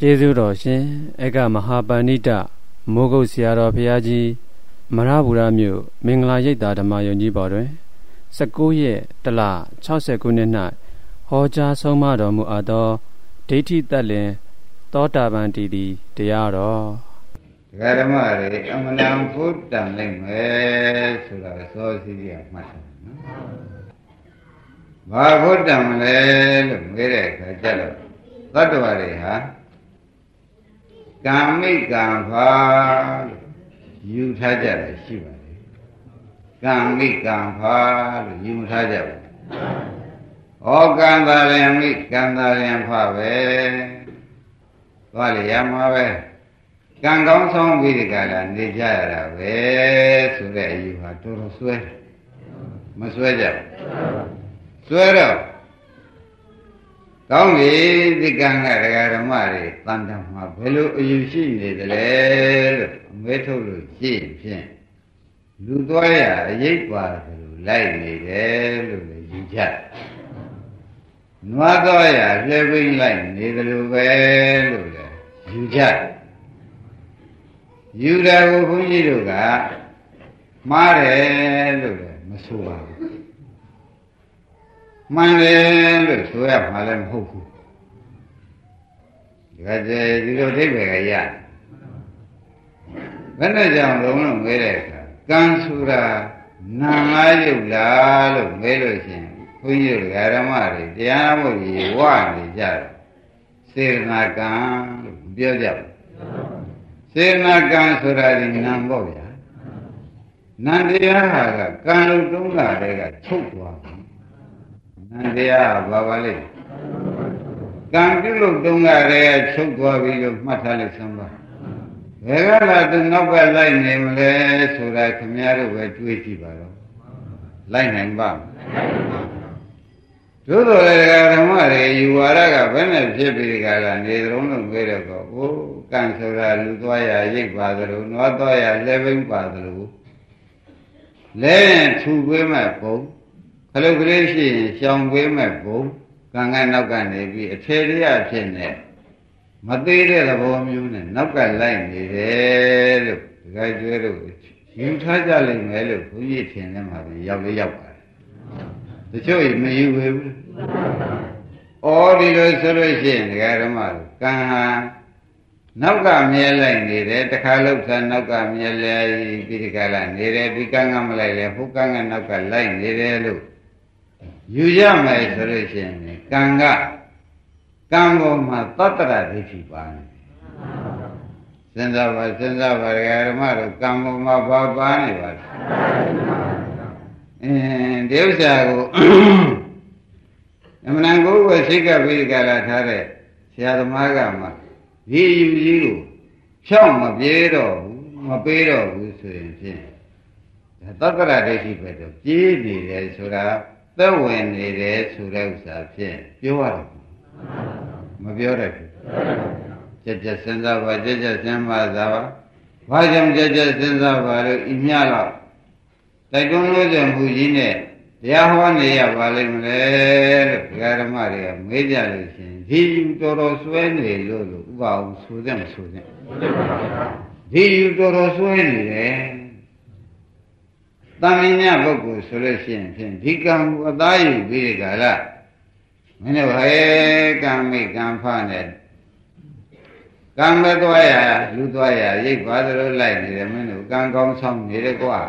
ကျေးဇူးတော်ရှင်အေကမဟာပဏိတမိုးကုတ်ဆရာတော်ဘုရားကြီးမရဗုဒ္ဓမြို့မင်္ဂလာရိပ်သာဓမ္မယုံကြီးပေါ်တွင်19ရက်တလ60ခုနှစ်၌ဟောကြားဆုံးမတော်မူအပ်သောဒိဋ္ဌိတက်လင်သောတာပန်တည်သည်တရားတော်ဒကာဓမ္မတွေအမလံဖုတ္တန်လိုက်မယ်ဆိုတာစောစီးကြီးမှတ်တယ်နော်ဘာဖုတ္တံမလဲလို့မေးတဲ့အခါကျတော့သတ္တဝါတွေဟာ ကံမိကံဖာလို့ယူထားကြတယ်ရှိပါတယ်ကံမိကံဖာလို့ယူထားကြပါဩကံသာရင်မိကံသာရင်ဖပဲသွားလေရမှာပဲကံကောင်းဆုံးပြီးဒီကလာနေကြရတာပဲဆိုတဲ့အယူဟာတော်တော်ဆွဲမဆွဲကြဘူးဆွဲတော့ ကောင်းပြီဒီကံကဒကာဓမ္မတွေတန်တမှာဘယ်လိုအယူရှိနေသလဲလို့အမဲထုတ်လို့ရှိဖြင့်လူသွားရအရေးပါတယ်လို့လိုက်နေတယ်လို့လည်းယူကြနွားသွားရလှည့်ပိလိုက်နေတယ်လို့ပဲလို့လည်းယူကြယူတယ်ကိုဘုန်းကြီးတို့ကမှားတယ်လို့လည်းမဆိုပါဘူး မှန်တယ်လို့ဆိုရမှာလည်းမဟုတ်ဘူးဒီကတည်းဒီလိုအိဗယ်ကရဘယ်နဲ့ကြောင့်လုံးလုံးမဲတဲ့အခါကံဆိုတာနာငါးရုပ်လားလို့မဲလို့ရှိရင်ဘုန်းကြီးတို့ဓမ္မတွေတရားမို့ကြီးဝနေကြတယ်စေရနာကံလို့ပြောကြတယ်စေရနာကံဆိုတာဒီနာပေါ့ဗျာနန္တရားဟာကကံလုံးတုံးတာတွေကချုပ်သွားတယ် နန္တရားဘာပါလိမ့်ကံပြုလို့တုံးကလည်းချုပ်သွားပြီလို့မှတ်ထားလိုက်စမ်းပါဘယ်ကလာသူနောက်ကလိုက်နေမလဲဆိုတာခင်ဗျားတို့ပဲတွေးကြည့်ပါတော့လိုက်နိုင်ပါ့သို့တော်လည်းဓမ္မတွေယူဝါဒကဘယ်နဲ့ဖြစ်ပြီးကြလားနေတုံးလို့ပြောတော့ကောဟိုကံဆိုတာလူသွားရရိတ်ပါသလိုနွားသွားရလဲပိန်းပါသလိုလဲထူပေးမဲ့ပုံ ခလုတ်ကလေးရှိရင်ရှောင်ပေးမဲ့ဘုံကံကနောက်ကနေပြီးအထေရရဖြစ်နေမသေးတဲ့သဘောမျိုးနဲ့နောက်ကလိုက်နေတယ်လို့ဒီကကျွဲတို့ယူထားကြလိမ့်မယ်လို့ဘုန်းကြီးထင်တယ်မှာပဲရောက်လေရောက်ပါတယ်တချို့မယူဘူးဩဒီလိုဆိုလို့ရှိရင်ဒကာဓမ္မတို့ကံဟာနောက်ကမြဲလိုက်နေတယ်တခါလောက်သာနောက်ကမြဲလဲပြီးဒီကလာနေတယ်ဒီကံကမလိုက်လဲဟိုကံကနောက်ကလိုက်နေတယ်လို့ ယူရမယ်ဆိုလို့ရှိရင်ကံကကံပေါ်မှာသတ္တရဒိဋ္ဌိပါနေစဉ်းစားပါစဉ်းစားပါဓမ္မတို့ကံပေါ်မှာဘာပါနေပါလဲအင်းဒီဥစ္စာကိုအမှန်တန်ကိုယ်ဝစိတ်ကပိကလာထားတဲ့ဆရာသမားကမှဒီယူကြီးကိုဖြောင်းမပြေတော့ဘူးမပေးတော့ဘူးဆိုရင်ဖြင့်သတ္တရဒိဋ္ဌိပဲတော့ပြေးနေတယ်ဆိုတာ သက်ဝင်နေတယ်ဆိုတဲ့ဥစ္စာဖြင့်ပြောရတယ်မပြောတတ်ဘူးကြက်ကြက်စဉ်းစားပါကြက်ကြက်စဉ်းပါသာပါဘာကြောင့်ကြက်ကြက်စဉ်းစားပါလို့ဤမြတော့တိုက်တွန်းလို့ကြမှုကြီးနဲ့တရားဟောနေရပါလိမ့်မလဲလို့ဒကာဓမ္မတွေကမေးကြလို့ရှင်ဒီတော်တော်ဆွဲနေလို့လို့ဥပအောင်ဆိုတဲ့မဆိုတဲ့ဒီတော်တော်ဆွဲနေတယ် တန်မြညာပုဂ္ဂိုလ်ဆိုလို့ရှိရင်ဖြင့်ဒီကံကိုအသားယူပြီးဒီကလာမင်းတို့ဟဲကံမိကံဖနဲ့ကံပဲသွားရလူသွားရရိတ်ပါသလိုလိုက်နေတယ်မင်းတို့ကံကောင်းဆောင်နေတယ်ကွာ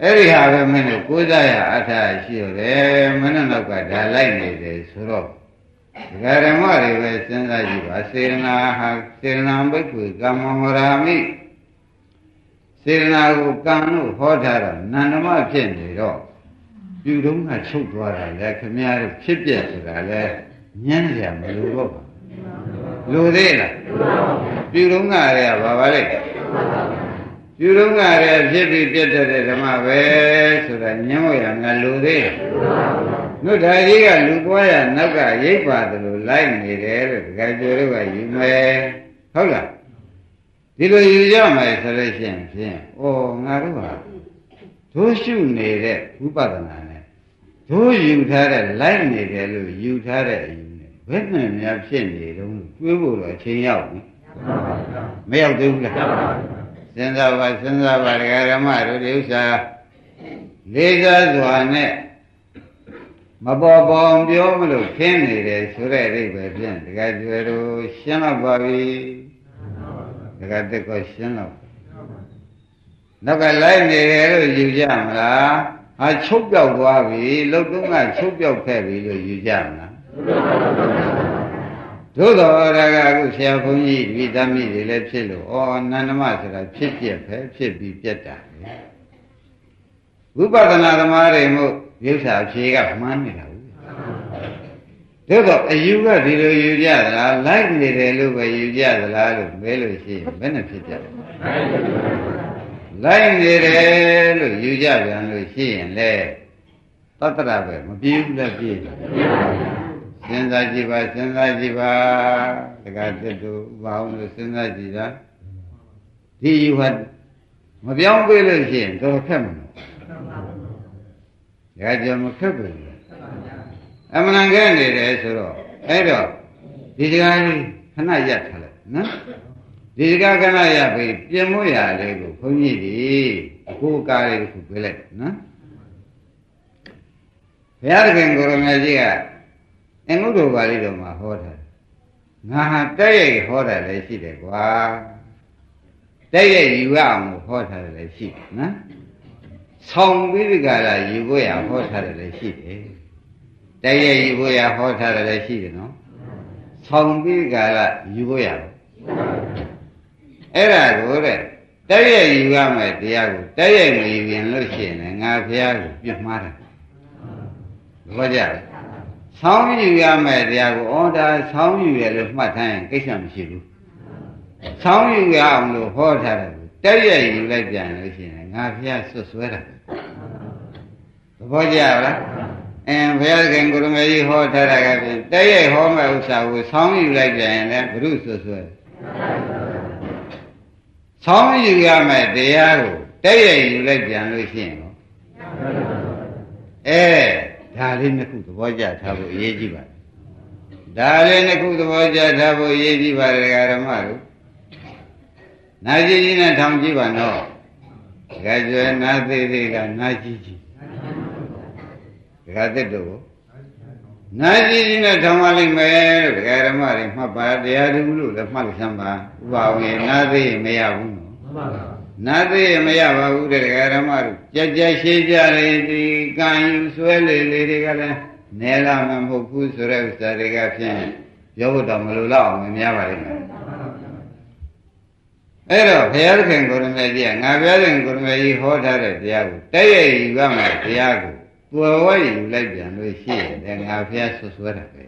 အဲ့ဒီဟာပဲမင်းတို့ကိုးစားရအထာရှိရတယ်မင်းတို့နောက်ကဒါလိုက်နေတယ်ဆိုတော့ဒဂရမတွေပဲစဉ်းစားကြည့်ပါစေရနာဟာစေရနာဘိက္ခုကမ္မဝရာမိ စေရနာကိုကံလို့ဟောထားတော့နန္ဒမဖြစ်နေတော့ပြုတုံးကချုပ်သွားတာလေခမည်းတော်ဖြစ်ပြဆိုတာလေညံ့ကြမလို့တော့ပါလူသေးလားပြုတုံးကလည်းဘာပါလဲပြုတုံးကလည်းဖြစ်ပြီးပြတ်တဲ့ဓမ္မပဲဆိုတာညံ့ဝရငါလူသေးလားနုထာကြီးကလူပွားရနောက်ကရိပ်ပါတယ်လို့လိုက်နေတယ်လို့ဒကာကျော်တို့ကယူမယ်ဟုတ်လား ဒီလိုယူရမယ်ဆိုလို့ရှိရင်ဖြင့်ဩငါတို့ဟာတို့ရှုနေတဲ့ဝိပဿနာနဲ့တို့ယူထားတဲ့လိုက်နေတယ်လို့ယူထားတဲ့အယူနဲ့ဘဘယ်နဲ့များဖြစ်နေတော့တွေးဖို့တော့အချိန်ရောက်ပြီမရောက်သေးဘူးလားစဉ်းစားပါစဉ်းစားပါဒကာရမတို့ဒီဥစ္စာလေးစားစွာနဲ့မပေါ်ပေါ်ပြောမလို့ခင်းနေတယ်ဆိုတဲ့အိဗယ်ဖြင့်ဒကာကျွယ်တို့ရှင်းတော့ပါပြီ ဒကာတက်ကောရှင်းတော့နောက်ကလိုက်နေတယ်လို့ယူကြမလားဟာချုပ်ပြောက်သွားပြီလုတ်တုံးကချုပ်ပြောက်ခဲ့ပြီလို့ယူကြမလားသို့တော်ရကအခုဆရာဘုန်းကြီးမိသားမိတွေလည်းဖြစ်လို့ဩနန္ဒမဆိုတာဖြစ်ပြက်ပဲဖြစ်ပြီးပြက်တာဝိပဿနာသမားတွေမို့ရုပ်စာဖြေကမှန်းနေတာဘူး တို့တော့အယူကဒီလိုယူကြသလားလိုက်နေတယ်လို့ပဲယူကြသလားလို့မဲလို့ရှိရင်ဘယ်နဲ့ဖြစ်ကြလဲလိုက်နေတယ်လို့ယူကြပြန်လို့ရှိရင်လေသတ္တရပဲမပြေဘူးလားပြေတယ်စဉ်းစားကြည့်ပါစဉ်းစားကြည့်ပါတက္ကသတ္တုဘာအောင်လို့စဉ်းစားကြည့်တာဒီယူဟာမပြောင်းပေးလို့ရှိရင်တော့ခက်မှာဒါကြောင့်မခက်ဘူး အမှန်ကန်နေတယ်ဆိုတော့အဲ့တော့ဒီစကားလေးခဏရပ်ထားလိုက်နော်ဒီစကားခဏရပ်ပြီးပြင်မို့ရလေးကိုခွန်ကြီးဒီအခုကားလေးတစ်ခုပြေးလိုက်နော်ဘုရားသခင်ကိုရမကြီးကအင်္ဂုတ္တပါဠိတော်မှာဟောထားငါဟာတဲ့ရိုက်ဟောတာလည်းရှိတယ်ကွာတဲ့ရိုက်ယူရအောင်ဟောထားတယ်လည်းရှိတယ်နော်ဆောင်ပြီးဒီကလာယူဖို့ရဟောထားတယ်လည်းရှိတယ် တည့်ရယူဖို့ရဟောထားတယ်လည်းရှိတယ်နော်ဆောင်ပြီးဒီကလာယူဖို့ရအဲ့ဒါကိုတဲ့တည့်ရယူရမယ်တရားကိုတည့်ရမယူရင်လို့ရှိရင်ငါဖះကိုပြတ်မှားတယ်ဘာကြလဲဆောင်းယူရမယ်တရားကိုဩဒါဆောင်းယူရလို့မှတ်ထားရင်ကိစ္စမရှိဘူးဆောင်းယူရအောင်လို့ဟောထားတယ်တက်ရယူလိုက်ပြန်လို့ရှိရင်ငါဖះဆွဆွဲတာသဘောကျလား အင်းဘုရားခင်ကိုရမေကြီးဟောထားတာကဖြင့်တက်ရဟောမဲ့ဥစ္စာကိုဆောင်းယူလိုက်ပြန်ရင်လည်းဘုရုဆွဆွဲဆောင်းယူရမယ်တရားကိုတက်ရယူလိုက်ပြန်လို့ရှိရင်ရောအဲဒါလေးနှစ်ခုသဘောကျထားဖို့အရေးကြီးပါတယ်ဒါလေးနှစ်ခုသဘောကျထားဖို့အရေးကြီးပါတယ်ဓမ္မတို့နာကြည့်ကြီးနဲ့ထောင်ကြည့်ပါတော့ဒကာကျွဲနာသေးသေးကနာကြည့်ကြည့် ဒကာသက်တို့နာကြည့်ကြီးနဲ့ထောင်ပါလိမ့်မယ်လို့ဒကာဓမ္မတွေမှတ်ပါတရားသူလို့လည်းမှတ်လို့ဆမ်းပါဥပါဝင်နာသေးမရဘူးနော်မှန်ပါပါနာသေးမရပါဘူးတဲ့ဒကာဓမ္မတို့ကြကြရှင်းကြလေဒီကံယူဆွဲလေလေတွေကလည်းနဲလာမှမဟုတ်ဘူးဆိုတဲ့ဥစ္စာတွေကဖြင့်ပြောဖို့တော့မလိုတော့အောင်မများပါလိမ့်မယ်အဲ့တော့ဘုရားခင်ကိုရမေကြီးကငါဘုရားခင်ကိုရမေကြီးဟောထားတဲ့တရားကိုတည့်ရည်ယူရမယ်တရားကို ပွယ်ဝဲယူလိုက်ပြန်လို့ရှိရင်ငါဘုရားဆွဆွဲတာပဲ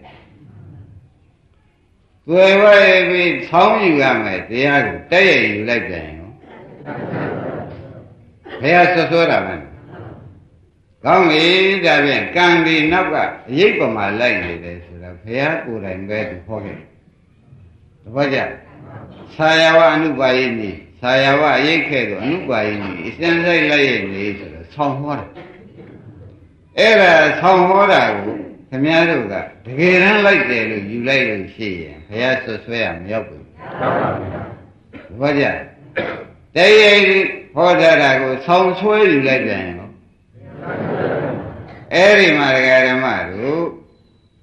ပွယ်ဝဲပြီးဆောင်းယူရမယ်တရားကိုတည့်ရည်ယူလိုက်ပြန်ရောဘုရားဆွဆွဲတာပဲကောင်းပြီဒါဖြင့်ကံဒီနောက်ကအရေးပမာလိုက်နေတယ်ဆိုတာဘုရားကိုယ်တိုင်ပဲသူဟောခဲ့တယ်တပည့်ကြဆာယဝအနုပါယိနိဆာယဝရိတ်ခဲ့တော့အနုပါယိနိအစင်ဆိုင်လိုက်ရနေဆိုတော့ဆောင်းဟောတာ အဲ့ဒါဆောင်းဟောတာကိုခင်ဗျားတို့ကတကယ်တမ်းလိုက်တယ်လို့ယူလိုက်လို့ရှိရင်ဘုရားဆွဆွဲရမရောက်ဘူးဟုတ်ပါဘူးဘာကြတရားဟောထားတာကိုဆောင်းဆွဲယူလိုက်ပြန်ရောအဲ့ဒီမှာဒကာဓမ္မတို့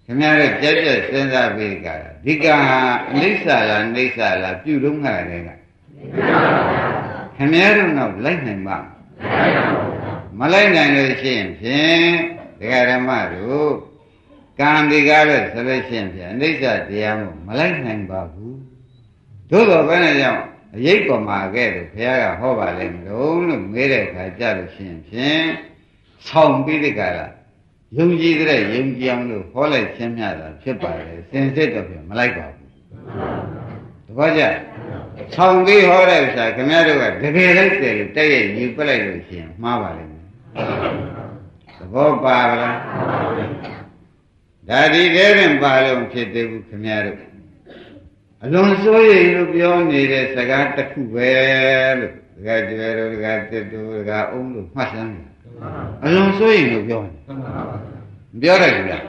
ခင်ဗျားတို့ကြက်ကြက်စဉ်းစားပြီးကြတာဒီကံဟာအနိစ္စလားအိဋ္ဌလားပြုလုံးခါတယ်ကခင်ဗျားတို့တော့လိုက်နိုင်ပါမလို က်နိုင်လို့ရှိရင်ဖြင့်ဒကာဓမ္မတို့ကံဒီကားပဲဆိုလို့ရှိရင်ဖြင့်အနိစ္စတရားမို့မလိုက်နိုင်ပါဘူးသို့တော်ဘယ်နဲ့ကြောင့်အရေးပေါ်မှာခဲ့တယ်ဘုရားကဟောပါလိမ့်မလို့လို့မေးတဲ့အခါကြလို့ရှိရင်ဖြင့်ဆောင်းပြီးတဲ့ကလားယုံကြည်တဲ့ယုံကြည်အောင်လို့ဟောလိုက်ခြင်းမြတာဖြစ်ပါတယ်စင်စစ်တော့ပြန်မလိုက်ပါဘူးတပည့်ကြဆောင်းသေးဟောတဲ့ဥစ္စာခင်ဗျားတို့ကတကယ်လိုက်တယ်လို့တဲ့ရဲ့ယူပလိုက်လို့ရှိရင်မှားပါလိမ့်မယ် သဘောပါလားဒါဒီတည်းရင်ပါလို့ဖြစ်သေးဘူးခင်ဗျားတို့အလွန်စိုးရိမ်လို့ပြောနေတဲ့စကားတစ်ခုပဲလို့ဒကာကျွဲတို့ဒကာတစ်တို့ဒကာအုံးတို့မှတ်စမ်းတယ်အလွန်စိုးရိမ်လို့ပြောတယ်ပြောတယ်ဗျာ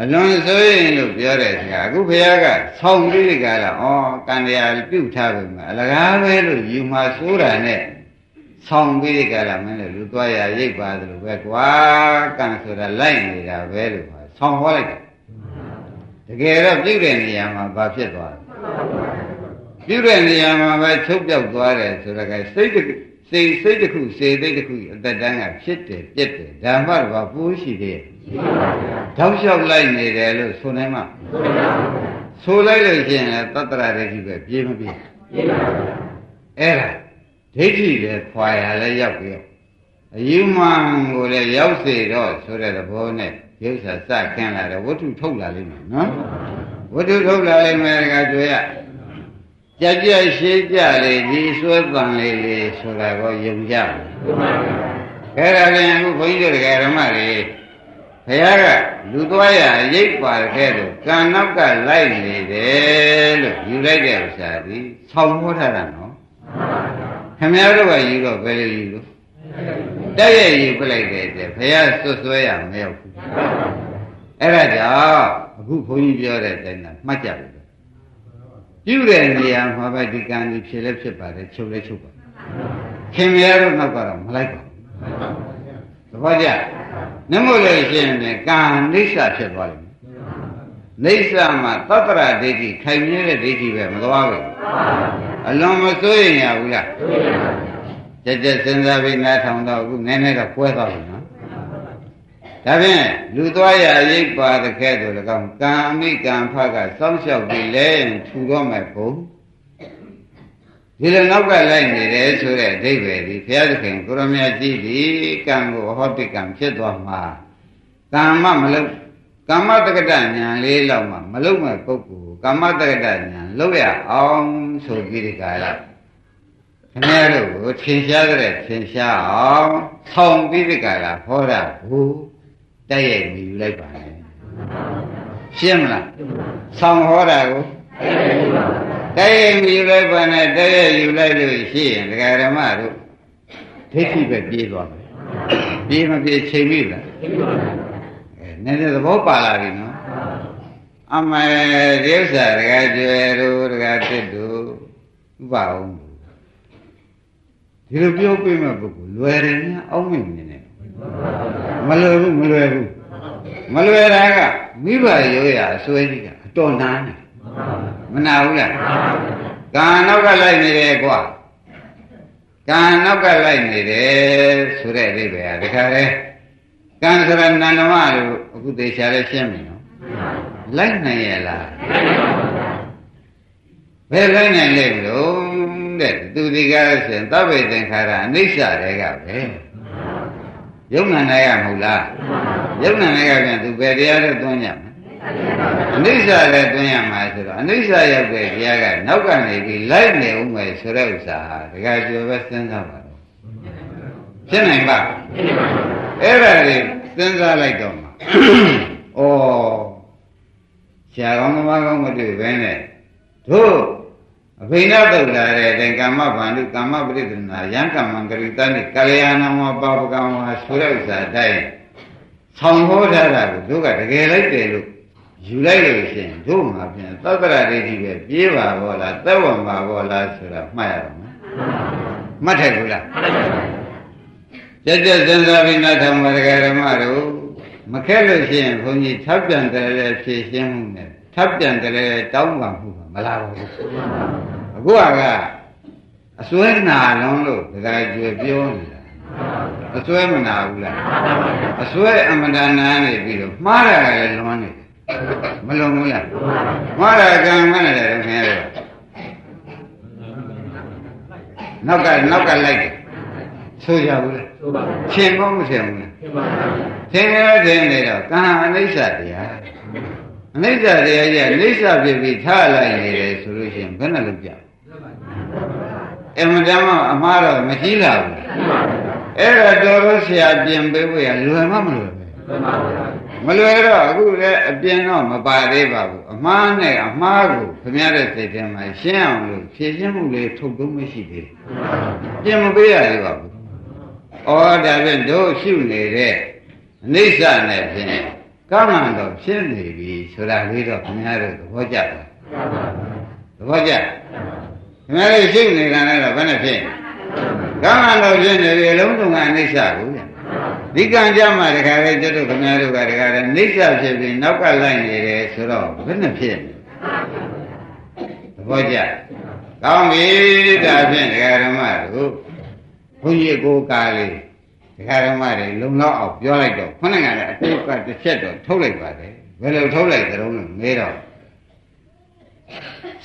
အလွန်ဆိုရင်လို့ပြောတဲ့စကားအခုဘုရားကဆောင်းပြီးကြလားဩကံတရားပြုတ်ထားပြီမအလကားပဲလို့ယူမှာစိုးတာနဲ့ ဆောင်းပြီးကြလားမင်းလည်းလူသွားရရိပ်ပါသလိုပဲကွာကံဆိုတာလိုက်နေတာပဲလို့ပါဆောင်းဟောလိုက်တယ်တကယ်တော့ပြုတ်တဲ့နေရာမှာဘာဖြစ်သွားလဲပြုတ်တဲ့နေရာမှာပဲချုပ်ပြောက်သွားတယ်ဆိုတော့ကစိတ်စိတ်စိတ်တစ်ခုစေသိတစ်ခုအသက်တန်းကဖြစ်တယ်ပြက်တယ်ဓမ္မတော့ပိုးရှိသေးရဲ့တောက်လျှောက်လိုက်နေတယ်လို့ဆိုနိုင်မှာဆိုလိုက်လို့ရှိရင်လည်းတတ္တရာဒိဋ္ဌိပဲပြေးမပြေးပြေးပါဘူးအဲ့ဒါ ဒိဋ္ဌိလည်းခွာရလည်းရောက်ပြီးအယူမှန်ကိုလည်းရောက်စေတော့ဆိုတဲ့သဘောနဲ့ရုပ်စာစခင်းလာတယ်ဝတ္ထုထုတ်လာလိမ့်မယ်နော်ဝတ္ထုထုတ်လာလိမ့်မယ်ကတွေ့ရကြကြရှိကြလေဒီစွဲတန်လေးလေးဆိုတာကိုယုံကြပါအဲ့ဒါလည်းအခုဘုန်းကြီးတို့ဓမ္မတွေဘုရားကလူသွားရရိပ်ပါခဲ့လို့ကံနောက်ကလိုက်နေတယ်လို့ယူလိုက်တဲ့ဥစ္စာဒီဆောင်းဟောထားတာနော် ခင်ဗျားတို့ကယူတော့ဘယ်လိုယူလို့တက်ရဲ့ယူပြလိုက်တယ်တဲ့ဘုရားစွတ်စွဲရမရောက်ဘူးအဲ့ဒါကြောင့်အခုဘုန်းကြီးပြောတဲ့အတိုင်းကမှတ်ကြပါပြုတဲ့နေရာမှာပဲဒီကံကြီးဖြစ်လဲဖြစ်ပါတယ်ချုပ်လဲချုပ်ပါခင်ဗျားတို့နောက်ကတော့မလိုက်ပါဘူးသဘောကျနမို့လို့ရှိရင်ကံအိဋ္ဌဖြစ်သွားလိမ့်မယ်အိဋ္ဌမှာသတ္တရဒိဋ္ဌိခိုင်မြဲတဲ့ဒိဋ္ဌိပဲမသွားဘူး အလွန်မစိုးရင်ရဘူးလားကြက်ကြက်စဉ်းစားပြီးနားထောင်တော့အခုနည်းနည်းတော့ကွဲသွားပြီနော်ဒါဖြင့်လူသွားရရိပ်ပါတဲ့ခဲ့ဆို၎င်းကံအမိကံဖကစောင့်ရှောက်ပြီးလဲထူတော့မယ်ဘုံဒီလိုနောက်ကလိုက်နေတယ်ဆိုတဲ့အဓိပ္ပာယ်ဒီဘုရားသခင်ကိုရမကြီးဒီကံကိုဟောတိကံဖြစ်သွားမှာကမ္မမလုပ်ကမ္မတက္ကတညာလေးလောက်မှမလုပ်မဲ့ပုဂ္ဂိုလ်ကမ္မတက္ကတညာလုပ်ရအောင် ဆိုပြီးဒီကလာခင်ဗျားတို့ကိုထင်ရှားတဲ့ထင်ရှားအောင်ဆောင်းပြီးဒီကလာဟောတာဘူးတိုက်ရိုက်မြည်လိုက်ပါနဲ့ရှင်းမလားဆောင်းဟောတာကိုတိုက်ရိုက်မြည်လိုက်ပါနဲ့တိုက်ရိုက်ယူလိုက်လို့ရှိရင်ဒကာဓမ္မတို့ဒိဋ္ဌိပဲပြေးသွားမယ်ပြေးမပြေးချိန်ပြီလားအဲနည်းနည်းသဘောပါလာပြီနော်အမေဒီဥစ္စာဒကာကျွယ်တို့ဒကာတစ်တို့ ဥပအောင်ဒီလိုပြောပြမဲ့ပုဂ္ဂိုလ်လွယ်တယ်များအောက်မြင်နေတယ်မလွယ်ဘူးမလွယ်ဘူးမလွယ်တာကမိဘရိုးရာအစွဲကြီးကအတော်နာနေမနာဘူးလားကံနောက်ကလိုက်နေတယ်ကွာကံနောက်ကလိုက်နေတယ်ဆိုတဲ့အိဗေကတခါလေကံဆိုရနန္ဒမလို့အခုသေချာလေးရှင်းပြီနော်လိုက်နိုင်ရလား ဘယ်လိုက်နိုင်လဲလို့တဲ့သူဒီကားဆိုရင်သဗ္ဗေသင်္ခါရအနိစ္စတွေကပဲယုံနာနိုင်ရမဟုတ်လားယုံနာနိုင်ရပြန်သူဘယ်တရားတော့သွန်းရမလဲအနိစ္စလည်းသွင်းရမှာဆိုတော့အနိစ္စရောက်တဲ့တရားကနောက်ကနေပြီးလိုက်နေဦးမယ်ဆိုတဲ့ဥစ္စာဟာဒကာကျော်ပဲစဉ်းစားပါတော့ဖြစ်နိုင်ပါအဲ့ဒါတွေစဉ်းစားလိုက်တော့မှဩဆရာကောင်းသမားကောင်းမတွေ့ဘဲနဲ့တို့ အဘိနသုတ်လာတဲ့အတိုင်းကာမဗန္ဓုကာမပရိဒနာယံကမ္မံဂရိတနိကာလျာဏမပါပကံဝါဆိုတဲ့ဥစ္စာတိုင်းဆောင်ဟောထားတာကိုတို့ကတကယ်လိုက်တယ်လို့ယူလိုက်လို့ရှိရင်တို့မှာပြန်သတ္တရဒိဋ္ဌိပဲပြေးပါဘောလားသက်ဝံပါဘောလားဆိုတာမှတ်ရတော့မယ်မှတ်ထိုက်ဘူးလားကြက်ကြက်စဉ်းစားပြီးနောက်ထပ်မရဂဓမ္မတို့မခက်လို့ရှိရင်ဘုန်းကြီးထပ်ပြန်တယ်လေဖြည့်ရှင်းမှုနဲ့ ထပ်ပြန်တယ်လေတောင်းပန်မှုမလာပါဘူးအခုကအစွဲနာလုံးလို့ဒကာကျွေပြောနေတာအစွဲမနာဘူးလားအစွဲအမတနာနေပြီးတော့မှားတာလည်းလွန်နေတယ်မလွန်ဘူးလားမှားတာကံမနဲ့တယ်ခင်ဗျားနောက်ကနောက်ကလိုက်တယ်ဆိုကြဘူးလားဆိုပါဘူးရှင်ကောမရှင်ဘူးလားရှင်ပါဘူးရှင်ရောရှင်နေတော့ကံအနိစ္စတရား အနိစ္စတရားကြီးအနိစ္စဖြစ်ပြီးထားလိုက်နေတယ်ဆိုလို့ရှိရင်ဘယ်နဲ့လုပ်ကြအမှန်တမ်းအမှားတော့မရှိလာဘူးအဲ့ဒါတော်လို့ဆရာပြင်ပေးဖို့ရလွယ်မှမလွယ်ပဲမလွယ်တော့အခုလည်းအပြင်တော့မပါသေးပါဘူးအမှားနဲ့အမှားကိုခင်ဗျားတဲ့စိတ်ထဲမှာရှင်းအောင်လို့ဖြည့်ရှင်းမှုလေးထုတ်သုံးမရှိသေးဘူးပြင်မပေးရသေးပါဘူးဩဒါဖြင့်တို့ရှုနေတဲ့အနိစ္စနဲ့ဖြင့် ကကောင်းမှန်တော့ဖြစ်နေပြီဆိုတာလေးတော့ခင်ဗျားတို့သဘောကျပါသဘောကျခင်ဗျားတို့ရှိနေတာလည်းတော့ဘယ်နဲ့ဖြစ်ကောင်းမှန်တော့ဖြစ်နေပြီအလုံးစုံကအနိစ္စကိုဗျဒီကံကြမှာတခါလေကျွတ်တို့ခင်ဗျားတို့ကတခါလေနိစ္စဖြစ်ပြီးနောက်ကလိုက်နေတယ်ဆိုတော့ဘယ်နဲ့ဖြစ်သဘောကျကောင်းပြီဒါဖြင့်ဒကာဓမ္မတို့ဘုန်းကြီးကိုကားလေး ဒကာဓမ္မတွေလုံလောက်အောင်ပြောလိုက်တော့ခொနဲ့ကလည်းအတိတ်ကတစ်ချက်တော့ထုတ်လိုက်ပါတယ်ဘယ်လိုထုတ်လိုက်ကြတော့လို့မေးတော့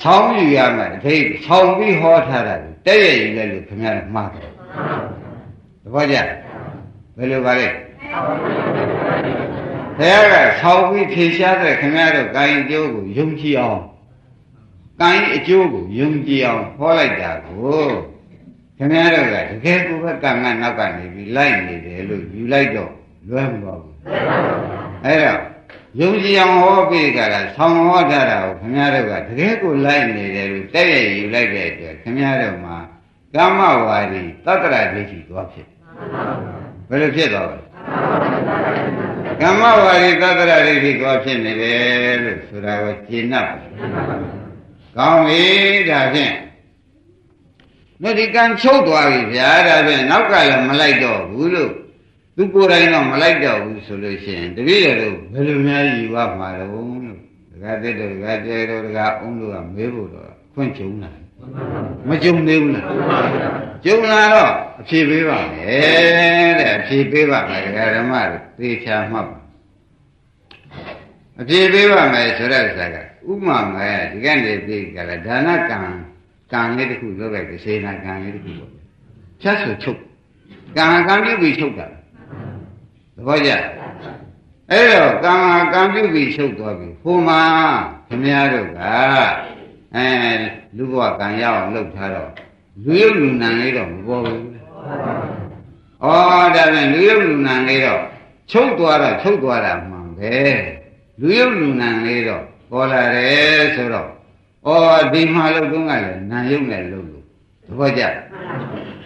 ဆောင်းယူရမယ်အထိတ်ဆောင်းပြီးဟောထားတာတဲ့ရည်လဲလို့ခင်ဗျားမှားတယ်သဘောကျဘယ်လိုပါလဲဘုရားကဆောင်းပြီးဖြေရှားတဲ့ခင်ဗျားတို့ကိုင်းကျိုးကိုယုံကြည်အောင်ကိုင်းအကျိုးကိုယုံကြည်အောင်ဟောလိုက်တာကို ခင်ဗျားတို့ကတကယ်ကိုပဲကံကနောက်ကနေပြီးလိုက်နေတယ်လို့ယူလိုက်တော့လွဲမသွားဘူးအဲ့တော့ယုံကြည်အောင်ဟောပြီးကြတာဆောင်းဟောထားတာကိုခင်ဗျားတို့ကတကယ်ကိုလိုက်နေတယ်လို့တဲ့ရယူလိုက်တဲ့အတွက်ခင်ဗျားတို့မှာကမ္မဝါဒီတတ္တရဒိဋ္ဌိသွားဖြစ်ဘယ်လိုဖြစ်သွားလဲကမ္မဝါဒီတတ္တရဒိဋ္ဌိသွားဖြစ်နေတယ်လို့ဆိုတာကိုရှင်း납ကောင်းပြီဒါဖြင့် တို့ဒီကံချုပ်သွားပြီဗျာဒါဖြင့်နောက်ကလည်းမလိုက်တော့ဘူးလို့သူကိုယ်တိုင်တော့မလိုက်တော့ဘူးဆိုလို့ရှိရင်တပည့်တော်တို့ဘယ်လိုများယူပါမှာတော့လို့ဒကာတက်တော်ဒကာကျဲတော်ဒကာအုံးတို့ကမေးဖို့တော့ခွင့်ကြုံလာမကြုံသေးဘူးလားကြုံလာတော့အဖြေပေးပါမယ်တဲ့အဖြေပေးပါမယ်ဒကာဓမ္မတို့သေချာမှတ်ပါအဖြေပေးပါမယ်ဆိုတဲ့ဥစ္စာကဥမာမယ်ဒီကနေ့ပြေကြလားဒါနကံ ကံလေးတစ်ခုလုပ်လိုက်စေနာကံလေးတစ်ခုပေါ့ဖြတ်ဆိုချုပ်ကံကံပြုပြီးချုပ်တာသဘောကျအဲ့တော့ကံကံပြုပြီးချုပ်သွားပြီဟိုမှာခမည်းတော်ကအဲလူဘဝကံရအောင်လုပ်ထားတော့လူရုပ်လူနံလေးတော့မပေါ်ဘူးဩဒါပြန်လူရုပ်လူနံလေးတော့ချုပ်သွားတာချုပ်သွားတာမှန်ပဲလူရုပ်လူနံလေးတော့ပေါ်လာတယ်ဆိုတော့ ဩဒီမှာလို့တုန်းကလည်းနာယုတ်နဲ့လို့လို့သဘောကျ